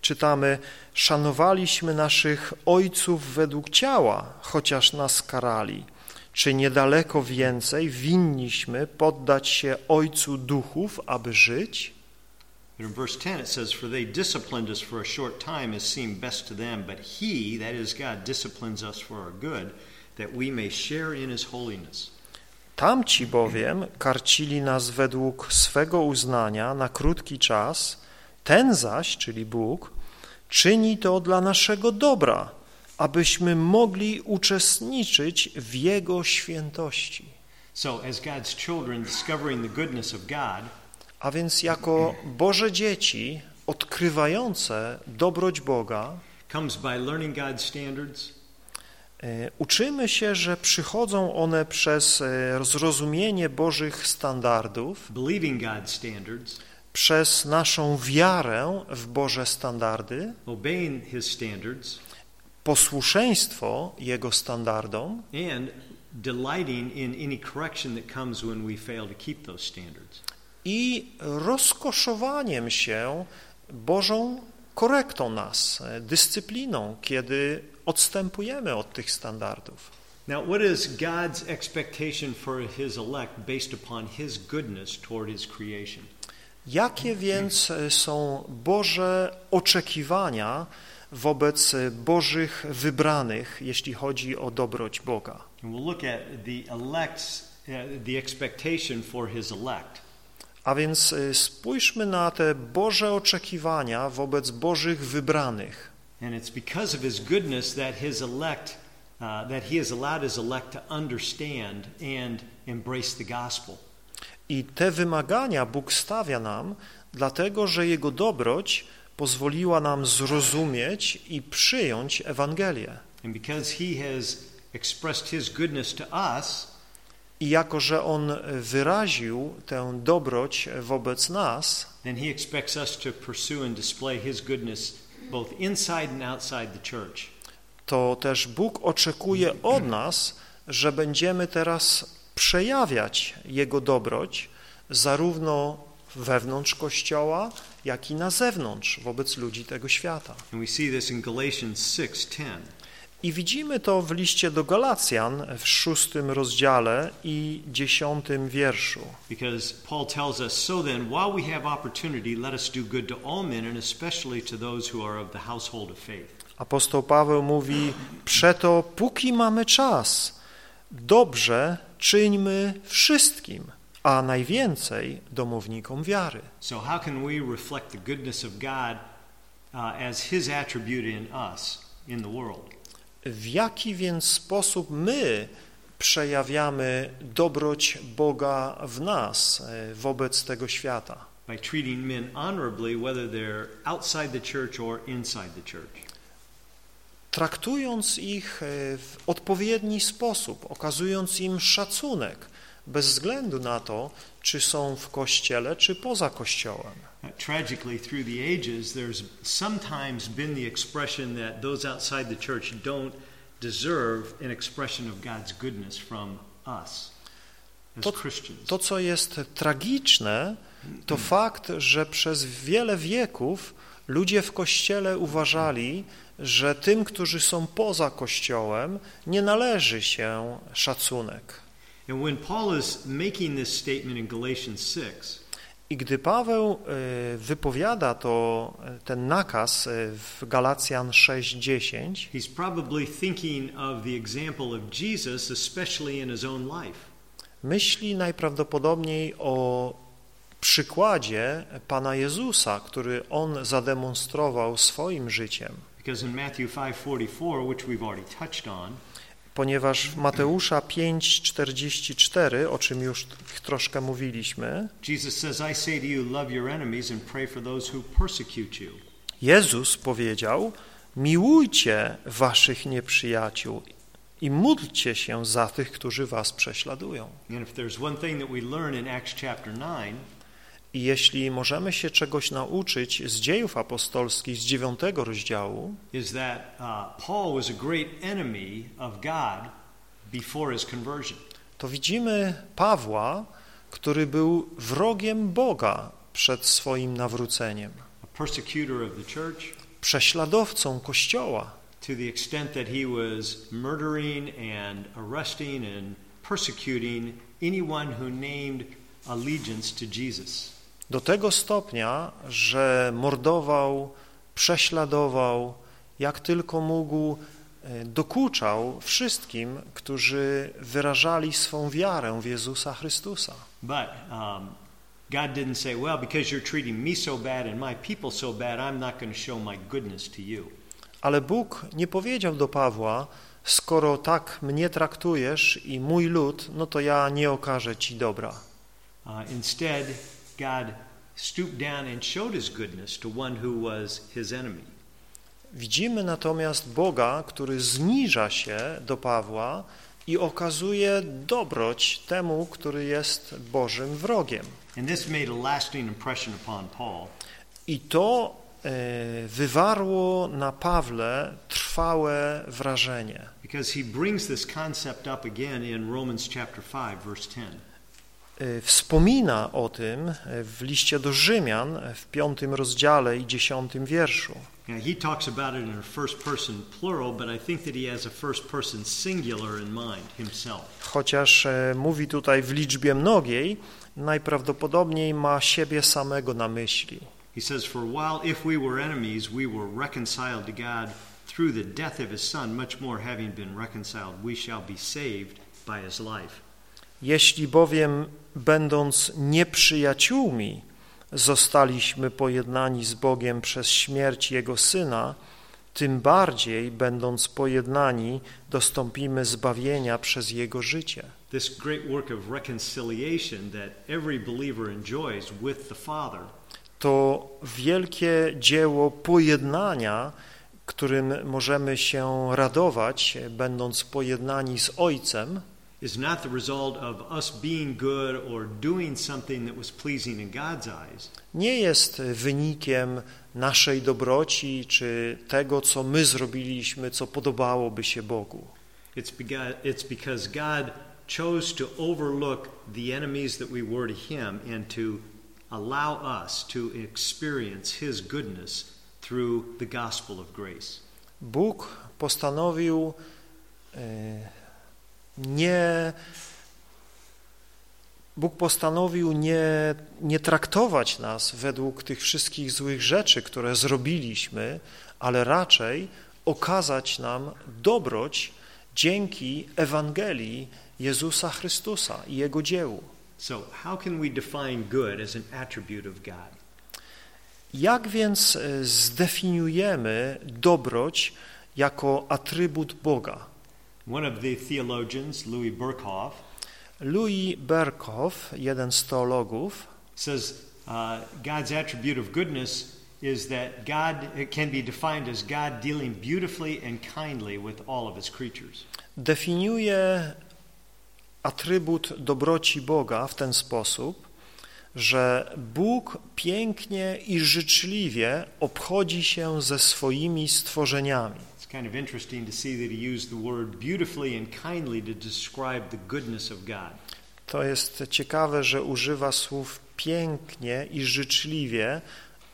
czytamy Szanowaliśmy naszych ojców według ciała, chociaż nas karali. Czy niedaleko więcej winniśmy poddać się Ojcu duchów, aby żyć? And in verse 10 it says, For they disciplined us for a short time as seemed best to them, but He, that is God, disciplines us for our good, that we may share in His holiness. Tamci bowiem karcili nas według swego uznania na krótki czas, ten zaś, czyli Bóg, czyni to dla naszego dobra, abyśmy mogli uczestniczyć w Jego świętości. So, as God's children discovering the goodness of God, A więc jako Boże dzieci odkrywające dobroć Boga, comes standards, e, uczymy się, że przychodzą one przez e, zrozumienie Bożych standardów, standards, przez naszą wiarę w Boże standardy, obeying standards, posłuszeństwo Jego standardom i rozkoszowaniem się Bożą korektą nas, e, dyscypliną, kiedy odstępujemy od tych standardów. Now, what is God's expectation for His elect based upon His goodness toward His creation? Jakie więc e, są Boże oczekiwania wobec e, Bożych wybranych, jeśli chodzi o dobroć Boga? And we'll look at the elect's, uh, the expectation for His elect. A więc e, spójrzmy na te Boże oczekiwania wobec Bożych wybranych. And it's because of His goodness that His elect, uh, that He has allowed His elect to understand and embrace the gospel. I te wymagania Bóg stawia nam, dlatego że Jego dobroć pozwoliła nam zrozumieć i przyjąć Ewangelię. And because He has expressed His goodness to us, I jako, że On wyraził tę dobroć wobec nas, then He expects us to pursue and display His goodness both inside and outside the church. to też Bóg oczekuje od nas, że będziemy teraz przejawiać Jego dobroć zarówno wewnątrz Kościoła, jak i na zewnątrz wobec ludzi tego świata. And we see this in Galatians 6:10. I widzimy to w liście do Galacjan w szóstym rozdziale i dziesiątym wierszu. Because Paul tells us, So then, while we have opportunity, let us do good to all men, and especially to those who are of the household of faith. Apostoł Paweł mówi, przeto póki mamy czas, dobrze czyńmy wszystkim, a najwięcej domownikom wiary. So, how can we reflect the goodness of God uh, as His attribute in us, in the world. W jaki więc sposób my przejawiamy dobroć Boga w nas e, wobec tego świata? By treating men honorably, whether they're outside the church or inside the church. Traktując ich e, w odpowiedni sposób, okazując im szacunek, bez względu na to, czy są w kościele, czy poza kościołem. Tragically, through the ages, there's sometimes been the expression that those outside the church don't deserve an expression of God's goodness from us To-. To, co jest tragiczne, to fakt, że przez wiele wieków ludzie w kościele uważali, że tym, którzy są poza kościołem, nie należy się szacunek. And when Paul is making this statement in Galatians 6, I gdy Paweł e, wypowiada to, e, ten nakaz e, w Galacjan 6:10, he's probably thinking of the example of Jesus, especially in his own life. myśli najprawdopodobniej o przykładzie Pana Jezusa, który on zademonstrował swoim życiem. Because in Matthew 5:44, which we've already touched on, Ponieważ w Mateusza 5:44, o czym już troszkę mówiliśmy. Jezus powiedział: Miłujcie waszych nieprzyjaciół i módlcie się za tych, którzy was prześladują. And if there's one thing that we learn in Acts chapter 9, I jeśli możemy się czegoś nauczyć z dziejów apostolskich z dziewiątego rozdziału, is that uh, Paul was a great enemy of God before his conversion. to widzimy Pawła, który był wrogiem Boga przed swoim nawróceniem, a persecutor of the church prześladowcą Kościoła, to the extent that he was murdering and arresting and persecuting anyone who named allegiance to Jesus. Do tego stopnia, że mordował, prześladował, jak tylko mógł, e, dokuczał wszystkim, którzy wyrażali swą wiarę w Jezusa Chrystusa. But um, God didn't say, well, because you're treating me so bad and my people so bad, I'm not going to show my goodness to you. Ale Bóg nie powiedział do Pawła, skoro tak mnie traktujesz i mój lud, no to ja nie okażę ci dobra. Uh, instead, God stooped down and showed his goodness to one who was his enemy. Widzimy natomiast Boga, który zniża się do Pawła i okazuje dobroć temu, który jest Bożym wrogiem. And this made a lasting impression upon Paul. I to e, wywarło na Pawle trwałe wrażenie. Because he brings this concept up again in Romans chapter 5 verse 10. E, Wspomina o tym e, w liście do Rzymian e, w piątym rozdziale i dziesiątym wierszu. He talks about it in a first person plural, but I think that he has a first person singular in mind himself. Chociaż mówi tutaj w liczbie mnogiej, najprawdopodobniej ma siebie samego na myśli. He says, For while if we were enemies, we were reconciled to God through the death of his Son, much more having been reconciled, we shall be saved by his life. Jeśli bowiem, będąc nieprzyjaciółmi, zostaliśmy pojednani z Bogiem przez śmierć Jego Syna, tym bardziej, będąc pojednani, dostąpimy zbawienia przez Jego życie. This great work of reconciliation that every believer enjoys with the Father To wielkie dzieło pojednania, którym możemy się radować, będąc pojednani z Ojcem, is not the result of us being good or doing something that was pleasing in God's eyes. nie jest wynikiem naszej dobroci czy tego, co my zrobiliśmy, co podobałoby się Bogu. It's because, it's because God chose to overlook the enemies that we were to Him and to allow us to experience His goodness through the gospel of grace. Bóg postanowił e, nie Bóg postanowił nie, nie traktować nas według tych wszystkich złych rzeczy, które zrobiliśmy, ale raczej okazać nam dobroć dzięki Ewangelii Jezusa Chrystusa i Jego dziełu. So, how can we define good as an attribute of God? Jak więc e, zdefiniujemy dobroć jako atrybut Boga? One of the theologians, Louis Berkhoff, Louis Berkhoff, jeden z teologów, says uh, God's attribute of goodness is that God it can be defined as God dealing beautifully and kindly with all of his creatures. definiuje atrybut dobroci Boga w ten sposób, że Bóg pięknie i życzliwie obchodzi się ze swoimi stworzeniami. Kind of interesting to see that he used the word beautifully and kindly to describe the goodness of God. To jest ciekawe, że używa słów pięknie i życzliwie,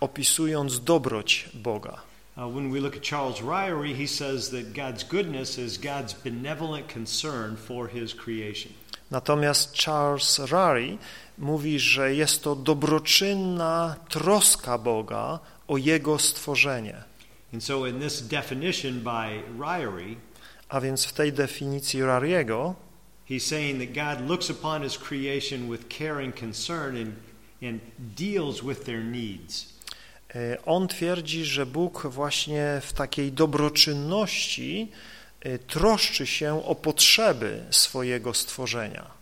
opisując dobroć Boga. Uh, when we look at Charles Ryrie, he says that God's goodness is God's benevolent concern for his creation. Natomiast Charles Rary mówi, że jest to dobroczynna troska Boga o Jego stworzenie. And so, in this definition by Ryrie, A więc w tej definicji Rariego he's saying that God looks upon his creation with caring concern and, and deals with their needs. e, on twierdzi, że Bóg właśnie w takiej dobroczynności e, troszczy się o potrzeby swojego stworzenia.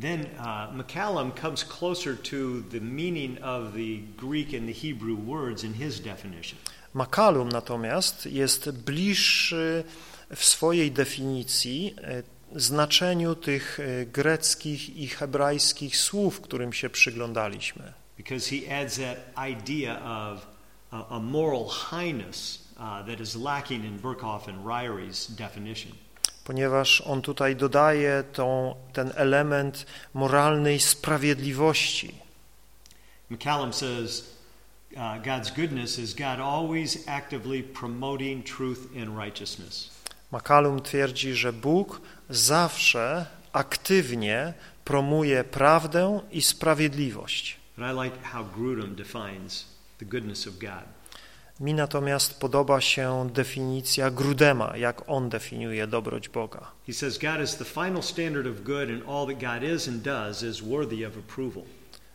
Then uh, McCallum comes closer to the meaning of the Greek and the Hebrew words in his definition. Makalum natomiast jest bliższy w swojej definicji e, znaczeniu tych e, greckich i hebrajskich słów, którym się przyglądaliśmy. because he adds that idea of a, a moral highness uh, that is lacking in Burkhoff and Ryrie's definition. Ponieważ on tutaj dodaje tą, ten element moralnej sprawiedliwości. McCallum says uh, God's goodness is God always actively promoting truth and righteousness. Makalum twierdzi, że Bóg zawsze aktywnie promuje prawdę i sprawiedliwość. But I like how Grudem defines the goodness of God. Mi natomiast podoba się definicja Grudema, jak on definiuje dobroć Boga. He says God is the final standard of good, and all that God is and does is worthy of approval.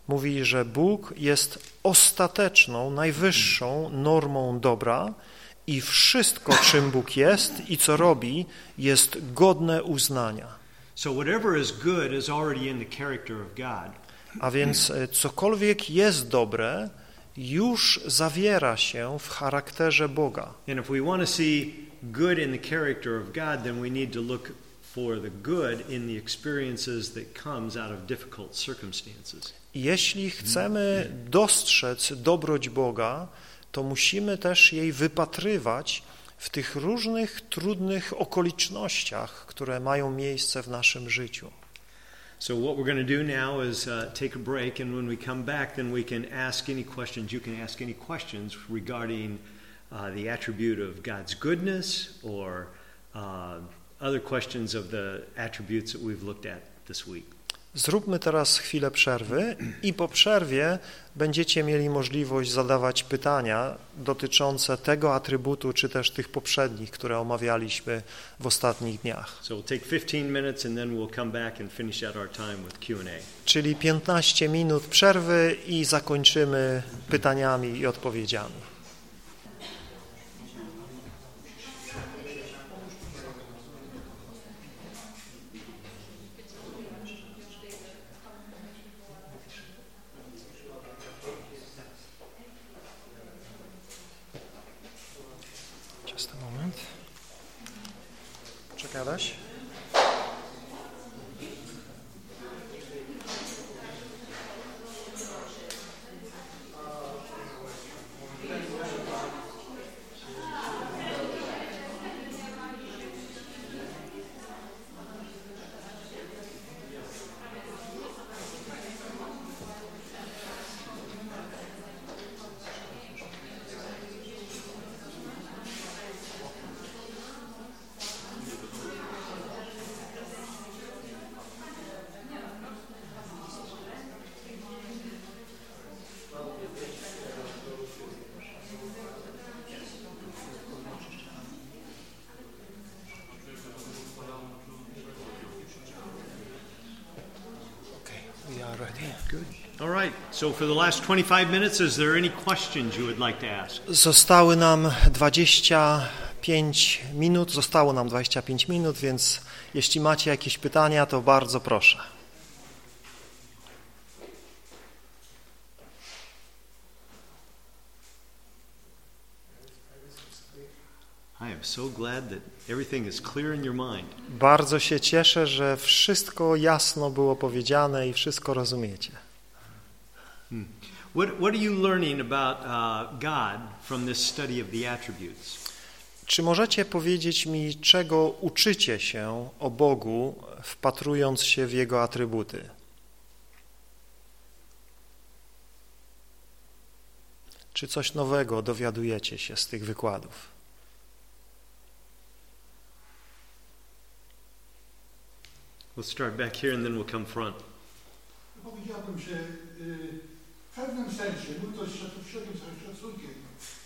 Mówi, że Bóg jest ostateczną, najwyższą normą dobra i wszystko, czym Bóg jest i co robi, jest godne uznania. A więc e, cokolwiek jest dobre, już zawiera się w charakterze Boga. And if we want to see good in the character of God, then we need to look for the good in the experiences that comes out of difficult circumstances. Jeśli chcemy dostrzec dobroć Boga, to musimy też jej wypatrywać w tych różnych trudnych okolicznościach, które mają miejsce w naszym życiu. So what we're going to do now is uh, take a break, and when we come back, then we can ask any questions. You can ask any questions regarding uh, the attribute of God's goodness or uh, other questions of the attributes that we've looked at this week. Zróbmy teraz chwilę przerwy i po przerwie będziecie mieli możliwość zadawać pytania dotyczące tego atrybutu, czy też tych poprzednich, które omawialiśmy w ostatnich dniach. So we'll take 15 minutes, and then we'll come back and finish out our time with Q&A. Czyli 15 minut przerwy i zakończymy pytaniami i odpowiedziami. Just a moment. Czekałeś? are ready. Good. All right. So for the last 25 minutes, is there any questions you would like to ask? Zostały nam 25 minut, zostało nam 25 minut, więc jeśli macie jakieś pytania, to bardzo proszę. I am so glad that everything is clear in your mind. Bardzo się cieszę, że wszystko jasno było powiedziane i wszystko rozumiecie. What, what are you learning about uh, God from this study of the attributes? Czy możecie powiedzieć mi, czego uczycie się o Bogu, wpatrując się w Jego atrybuty? Czy coś nowego dowiadujecie się z tych wykładów? We'll start back here and then we'll come front. Powiedziałbym, że y, w pewnym sensie, mój to z wszelkim szacunkiem,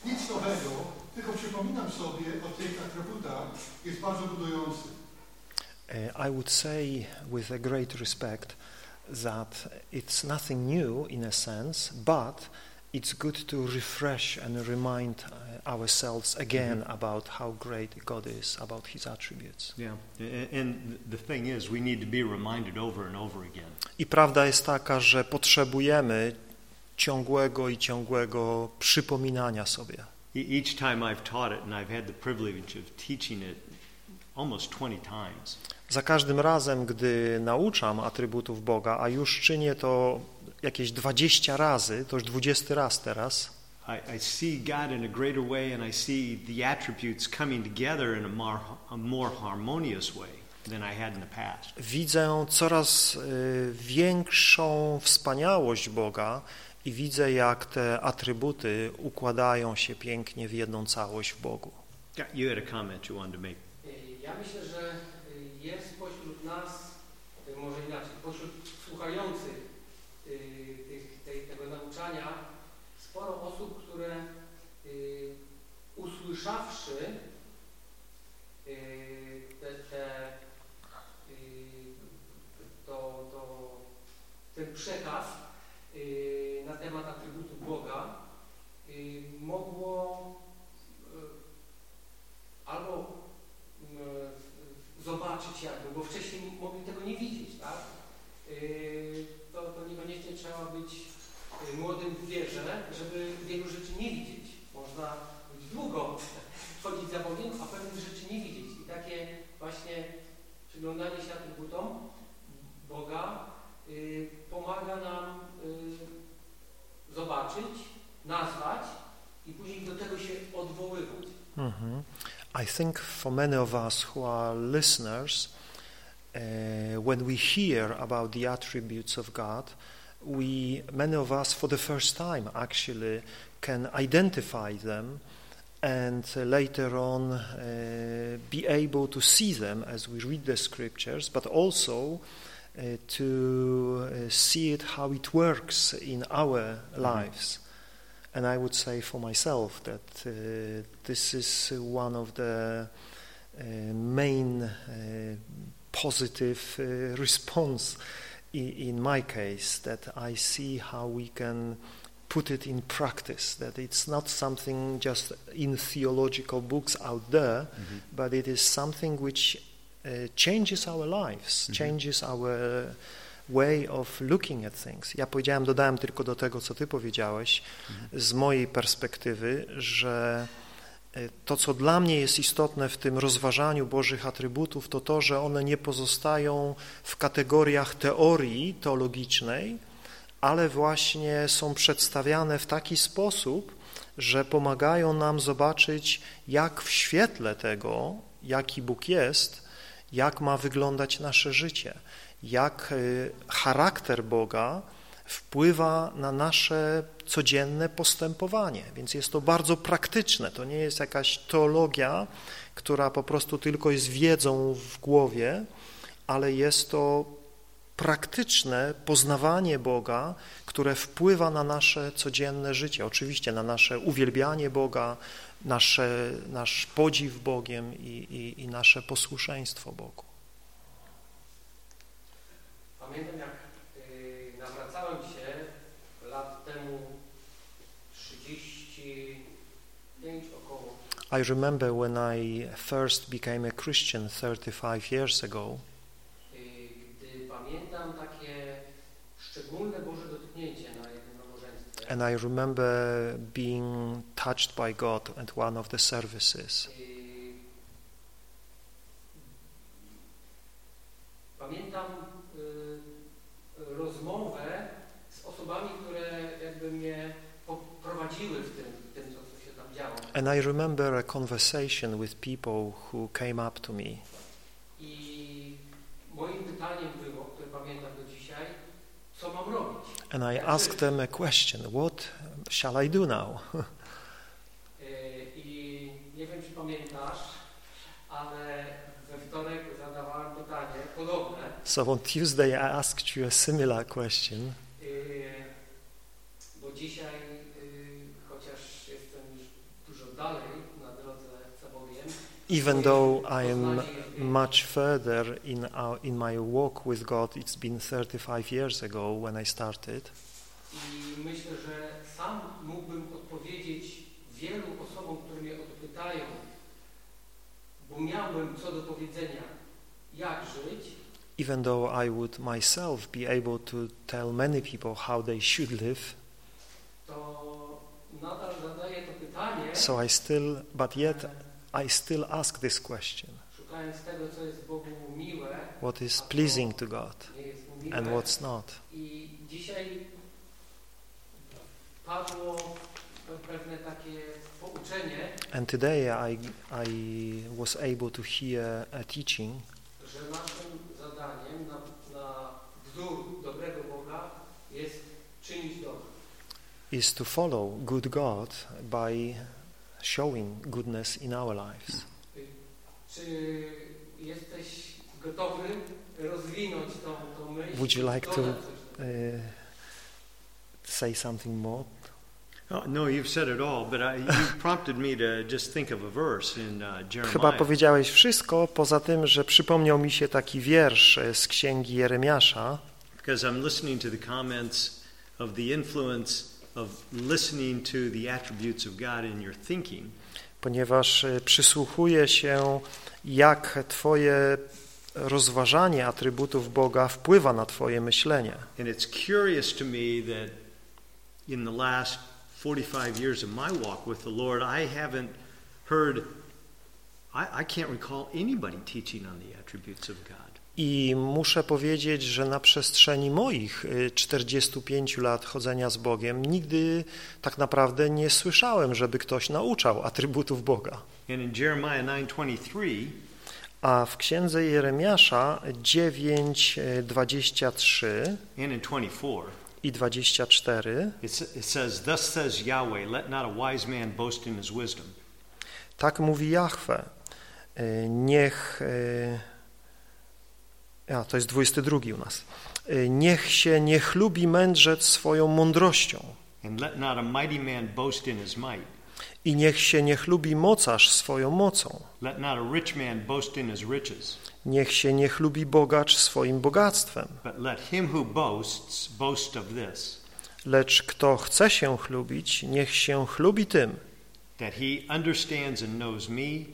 nic nowego, tylko przypominam sobie o tych atrybutach, jest bardzo budujący. Uh, I would say with a great respect that it's nothing new in a sense, but it's good to refresh and remind uh, ourselves again about how great God is, about His attributes. Yeah. And the thing is, we need to be reminded over and over again. I prawda jest taka, że potrzebujemy ciągłego i ciągłego przypominania sobie. E- Each time I've taught it, and I've had the privilege of teaching it almost 20 times, Za każdym razem, gdy nauczam atrybutów Boga, a już czynię to jakieś 20 razy, to już 20 raz teraz, I, I see God in a greater way, and I see the attributes coming together in a more, a more harmonious way widzę coraz y, większą wspaniałość Boga i widzę, jak te atrybuty układają się pięknie w jedną całość w Bogu. Yeah, You had a comment you wanted to make. Y, Ja myślę, że y, jest pośród nas, y, może inaczej, pośród słuchających tych, tej, tego nauczania sporo osób, które usłyszawszy te, te, to, to, ten przekaz przyglądanie się atrybutom Boga y, pomaga nam y, zobaczyć, nazwać i później do tego się odwoływać. Mhm. I think for many of us who are listeners, uh, when we hear about the attributes of God, we, many of us for the first time actually can identify them and uh, later on uh, be able to see them as we read the scriptures, but also uh, to see it how it works in our lives. And I would say for myself that this is one of the main positive response in my case that I see how we can put it in practice that it's not something just in theological books out there but it is something which uh, changes our lives changes our way of looking at things. Ja powiedziałem, dodałem tylko do tego, co ty powiedziałeś, z mojej perspektywy, że e, to, co dla mnie jest istotne w tym rozważaniu Bożych atrybutów, to to, że one nie pozostają w kategoriach teorii teologicznej, ale właśnie są przedstawiane w taki sposób, że pomagają nam zobaczyć, jak w świetle tego, jaki Bóg jest, jak ma wyglądać nasze życie jak y, charakter Boga wpływa na nasze codzienne postępowanie. Więc jest to bardzo praktyczne. To nie jest jakaś teologia, która po prostu tylko jest wiedzą w głowie, ale jest to praktyczne poznawanie Boga, które wpływa na nasze codzienne życie, oczywiście na nasze uwielbianie Boga, nasze, nasz podziw Bogiem i, i, i nasze posłuszeństwo Bogu. Pamiętam, jak y, nawracałem się lat temu 35 około. I remember when I first became a Christian 35 years ago. And I remember being touched by God at one of the services. Pamiętam rozmowę z osobami, które jakby mnie poprowadziły w tym, w tym co, co się tam działo. And I remember a conversation with people who came up to me, I moim pytaniem and I asked them a question What shall I do now? Y, I nie wiem, czy pamiętasz, ale we wtorek zadawałem pytanie podobne. So on Tuesday, I asked you a similar question. y, Bo dzisiaj, y, chociaż jestem już dużo dalej na drodze za Bogiem, Even though I am poznanie Jego much further in, our, in my walk with God, it's been 35 years ago when I started. I myślę, że sam mógłbym odpowiedzieć wielu osobom, które mnie o to pytają, bo miałbym co do powiedzenia, jak żyć, Even though I would myself be able to tell many people how they should live, to nadal zadaję to pytanie, so I still, but yet I still ask this question szukając tego, co jest Bogu miłe, What is pleasing to God nie jest mu miłe. and what's not? I dzisiaj padło pewne takie pouczenie, And today I, I was able to hear a teaching że naszym zadaniem na, na wzór dobrego Boga jest czynić dobro. is to follow good God by showing goodness in our lives. Czy jesteś gotowy rozwinąć tą, tą myśl? Would you like to-? Uh, say something more? Oh, no, you've said it all, but I, you prompted me to just think of a verse in uh, Chyba Jeremiah. powiedziałeś wszystko, poza tym, że przypomniał mi się taki wiersz e, z księgi Jeremiasza, Because I'm listening to the comments of the influence of listening to the attributes of God in your thinking. ponieważ e, przysłuchuję się, jak Twoje rozważanie atrybutów Boga wpływa na Twoje myślenie. And it's curious to me that in the last 45 years of my walk with the Lord, I haven't heard, I, I can't recall anybody teaching on the attributes of God. I muszę powiedzieć, że na przestrzeni moich y, 45 lat chodzenia z Bogiem nigdy tak naprawdę nie słyszałem, żeby ktoś nauczał atrybutów Boga. And in Jeremiah 9:23, A w księdze Jeremiasza 9, y, 23 and in 24, i 24 it, sa- it says, Thus says Yahweh, let not a wise man boast in his wisdom. tak mówi Jahwe. Y, Niech, y, a to jest 22 u nas, Y, niech się nie chlubi mędrzec swoją mądrością. And let not a mighty man boast in his might. I niech się nie chlubi mocarz swoją mocą. Let not a rich man boast in his riches. Niech się nie chlubi bogacz swoim bogactwem. But let him who boasts boast of this, Lecz kto chce się chlubić, niech się chlubi tym, that he understands and knows me,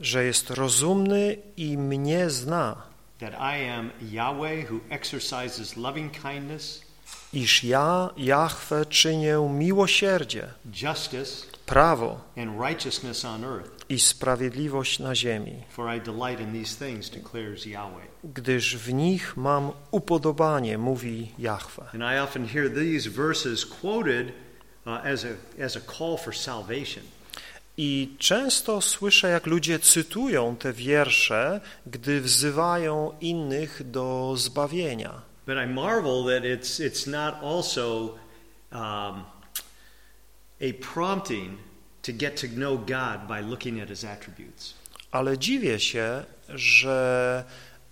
że jest rozumny i mnie zna, that I am Yahweh who exercises loving kindness, iż ja, Jahwe, czynię miłosierdzie, justice, prawo and righteousness on earth. i sprawiedliwość na ziemi, For I delight in these things, declares Yahweh. gdyż w nich mam upodobanie, mówi Jahwe. And I often hear these verses quoted uh, as, a, as a call for salvation. I często słyszę, jak ludzie cytują te wiersze, gdy wzywają innych do zbawienia. But I marvel that it's, it's not also um, a prompting to get to know God by looking at his attributes. Ale dziwię się, że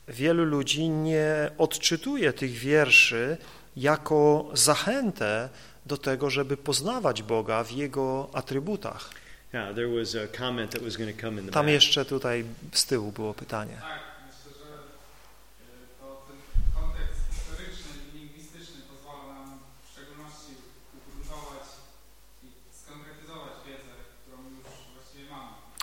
wielu ludzi nie odczytuje tych wierszy jako zachętę do tego, żeby poznawać Boga w Jego atrybutach. Yeah, there was a comment that was going to come in the Tam jeszcze tutaj z tyłu było pytanie.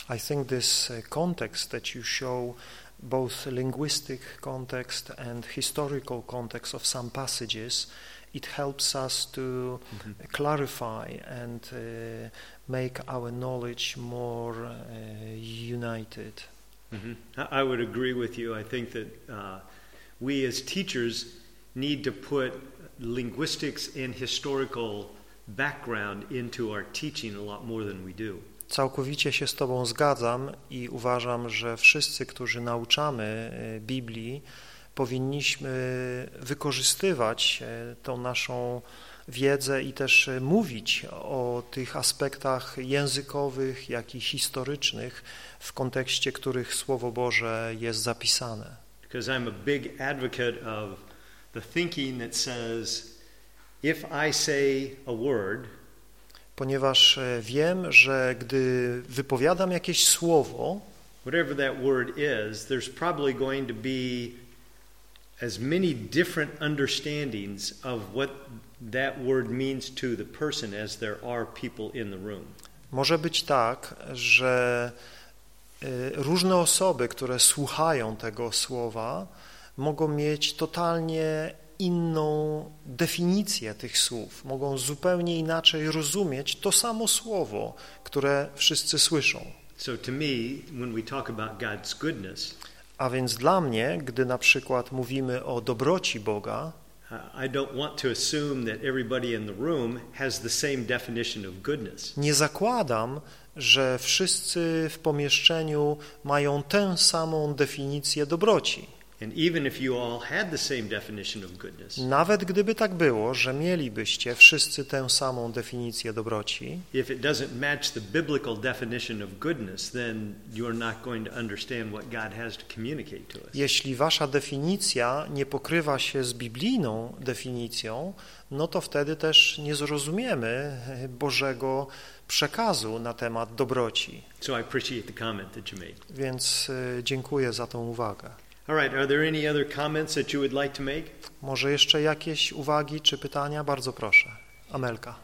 I skonkretyzować wiedzę, którą już właściwie mamy. I think this uh, context that you show, both linguistic context and historical context of some passages, it helps us to clarify and uh, make our knowledge more uh, united. Mhm. I I would agree with you. I think that uh, we as teachers need to put linguistics and historical background into our teaching a lot more than we do. Całkowicie się z Tobą zgadzam i uważam, że wszyscy, którzy nauczamy e, Biblii, powinniśmy wykorzystywać e, tą naszą wiedzę i też e, mówić o tych aspektach językowych, jak i historycznych, w kontekście których Słowo Boże jest zapisane. Because I'm a big advocate of the thinking that says, if I say a word, Ponieważ e, wiem, że gdy wypowiadam jakieś słowo, whatever that word is, there's probably going to be as many different understandings of what that word means to the person as there are people in the room. Może być tak, że y, różne osoby, które słuchają tego słowa, mogą mieć totalnie inną definicję tych słów, mogą zupełnie inaczej rozumieć to samo słowo, które wszyscy słyszą. So to me, when we talk about God's goodness, A więc dla mnie, gdy na przykład mówimy o dobroci Boga, nie zakładam, że wszyscy w pomieszczeniu mają tę samą definicję dobroci. And even if you all had the same definition of goodness, Nawet gdyby tak było, że mielibyście wszyscy tę samą definicję dobroci, if it doesn't match the biblical definition of goodness, then you're not going to understand what God has to communicate to us. jeśli wasza definicja nie pokrywa się z biblijną definicją, no to wtedy też nie zrozumiemy Bożego przekazu na temat dobroci. So I appreciate the comment that you made. Więc e, dziękuję za tą uwagę. All right, are there any other comments that you would like to make? Może jeszcze jakieś uwagi czy pytania? Bardzo proszę. Amelka.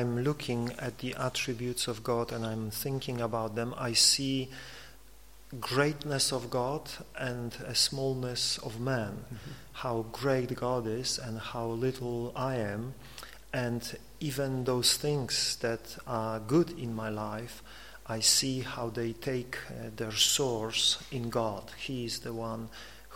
I'm looking at the attributes of God and I'm thinking about them, I see greatness of God and a smallness of man. How great God is and how little I am. And even those things that are good in my life, I see how they take uh, their source in God. He is the one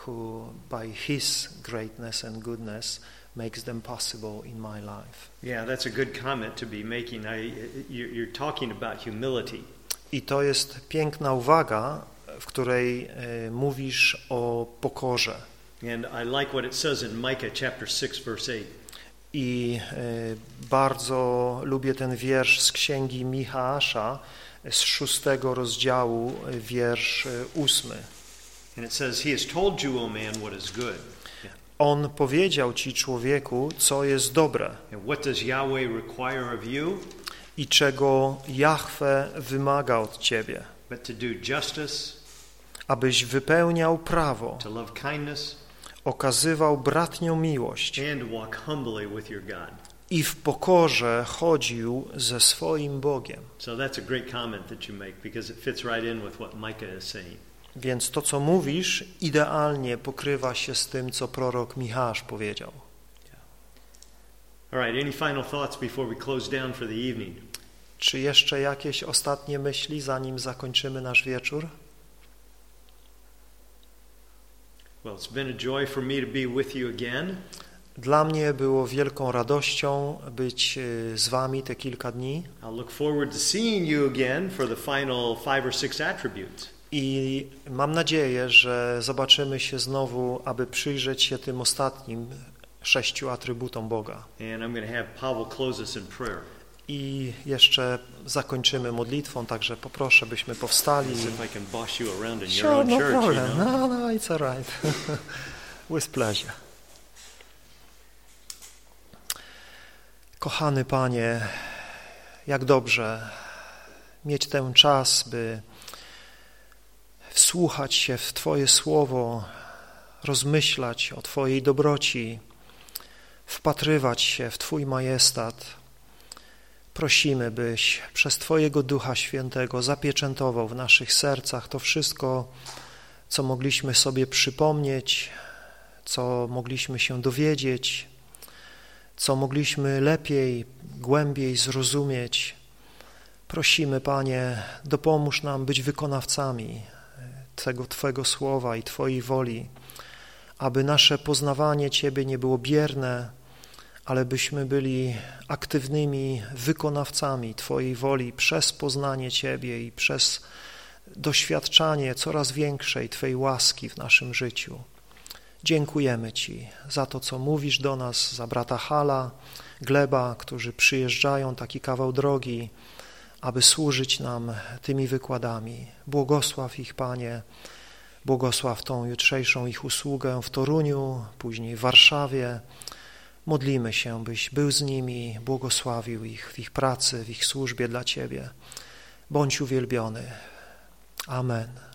who, by His greatness and goodness, makes them possible in my life. Yeah, that's a good comment to be making. I, you're, talking about humility. I to jest piękna uwaga, w której e, mówisz o pokorze. And I like what it says in Micah chapter 6, verse 8. I e, bardzo lubię ten wiersz z księgi Michała z szóstego rozdziału, e, wiersz e, ósmy. And it says, He has told you, O man, what is good. On powiedział ci, człowieku, co jest dobre i czego Jahwe wymaga od ciebie, But to do justice, abyś wypełniał prawo, to love kindness, okazywał bratnią miłość and walk humbly with your God. i w pokorze chodził ze swoim Bogiem. So that's a great comment that you make because it fits right in with what Micah is saying. Więc to, co mówisz, idealnie pokrywa się z tym, co prorok Michał powiedział. Czy jeszcze jakieś ostatnie myśli, zanim zakończymy nasz wieczór? Well, it's been a joy for me to be with you again. Dla mnie było wielką radością być y, z wami te kilka dni I'll look forward to seeing you again for the final five or six attributes. I mam nadzieję, że zobaczymy się znowu, aby przyjrzeć się tym ostatnim sześciu atrybutom Boga. I jeszcze zakończymy modlitwą, także poproszę, byśmy powstali. Sure, no problem. No, no, it's all right. With pleasure. Kochany Panie, jak dobrze mieć ten czas, by wsłuchać się w Twoje słowo, rozmyślać o Twojej dobroci, wpatrywać się w Twój majestat. Prosimy, byś przez Twojego Ducha Świętego zapieczętował w naszych sercach to wszystko, co mogliśmy sobie przypomnieć, co mogliśmy się dowiedzieć, co mogliśmy lepiej, głębiej zrozumieć. Prosimy, Panie, dopomóż nam być wykonawcami tego Twojego słowa i Twojej woli, aby nasze poznawanie Ciebie nie było bierne, ale byśmy byli aktywnymi wykonawcami Twojej woli przez poznanie Ciebie i przez doświadczanie coraz większej Twojej łaski w naszym życiu. Dziękujemy Ci za to, co mówisz do nas, za brata Hala, Gleba, którzy przyjeżdżają taki kawał drogi, aby służyć nam tymi wykładami. Błogosław ich, Panie, błogosław tą jutrzejszą ich usługę w Toruniu, później w Warszawie. Modlimy się, byś był z nimi, błogosławił ich w ich pracy, w ich służbie dla Ciebie. Bądź uwielbiony. Amen.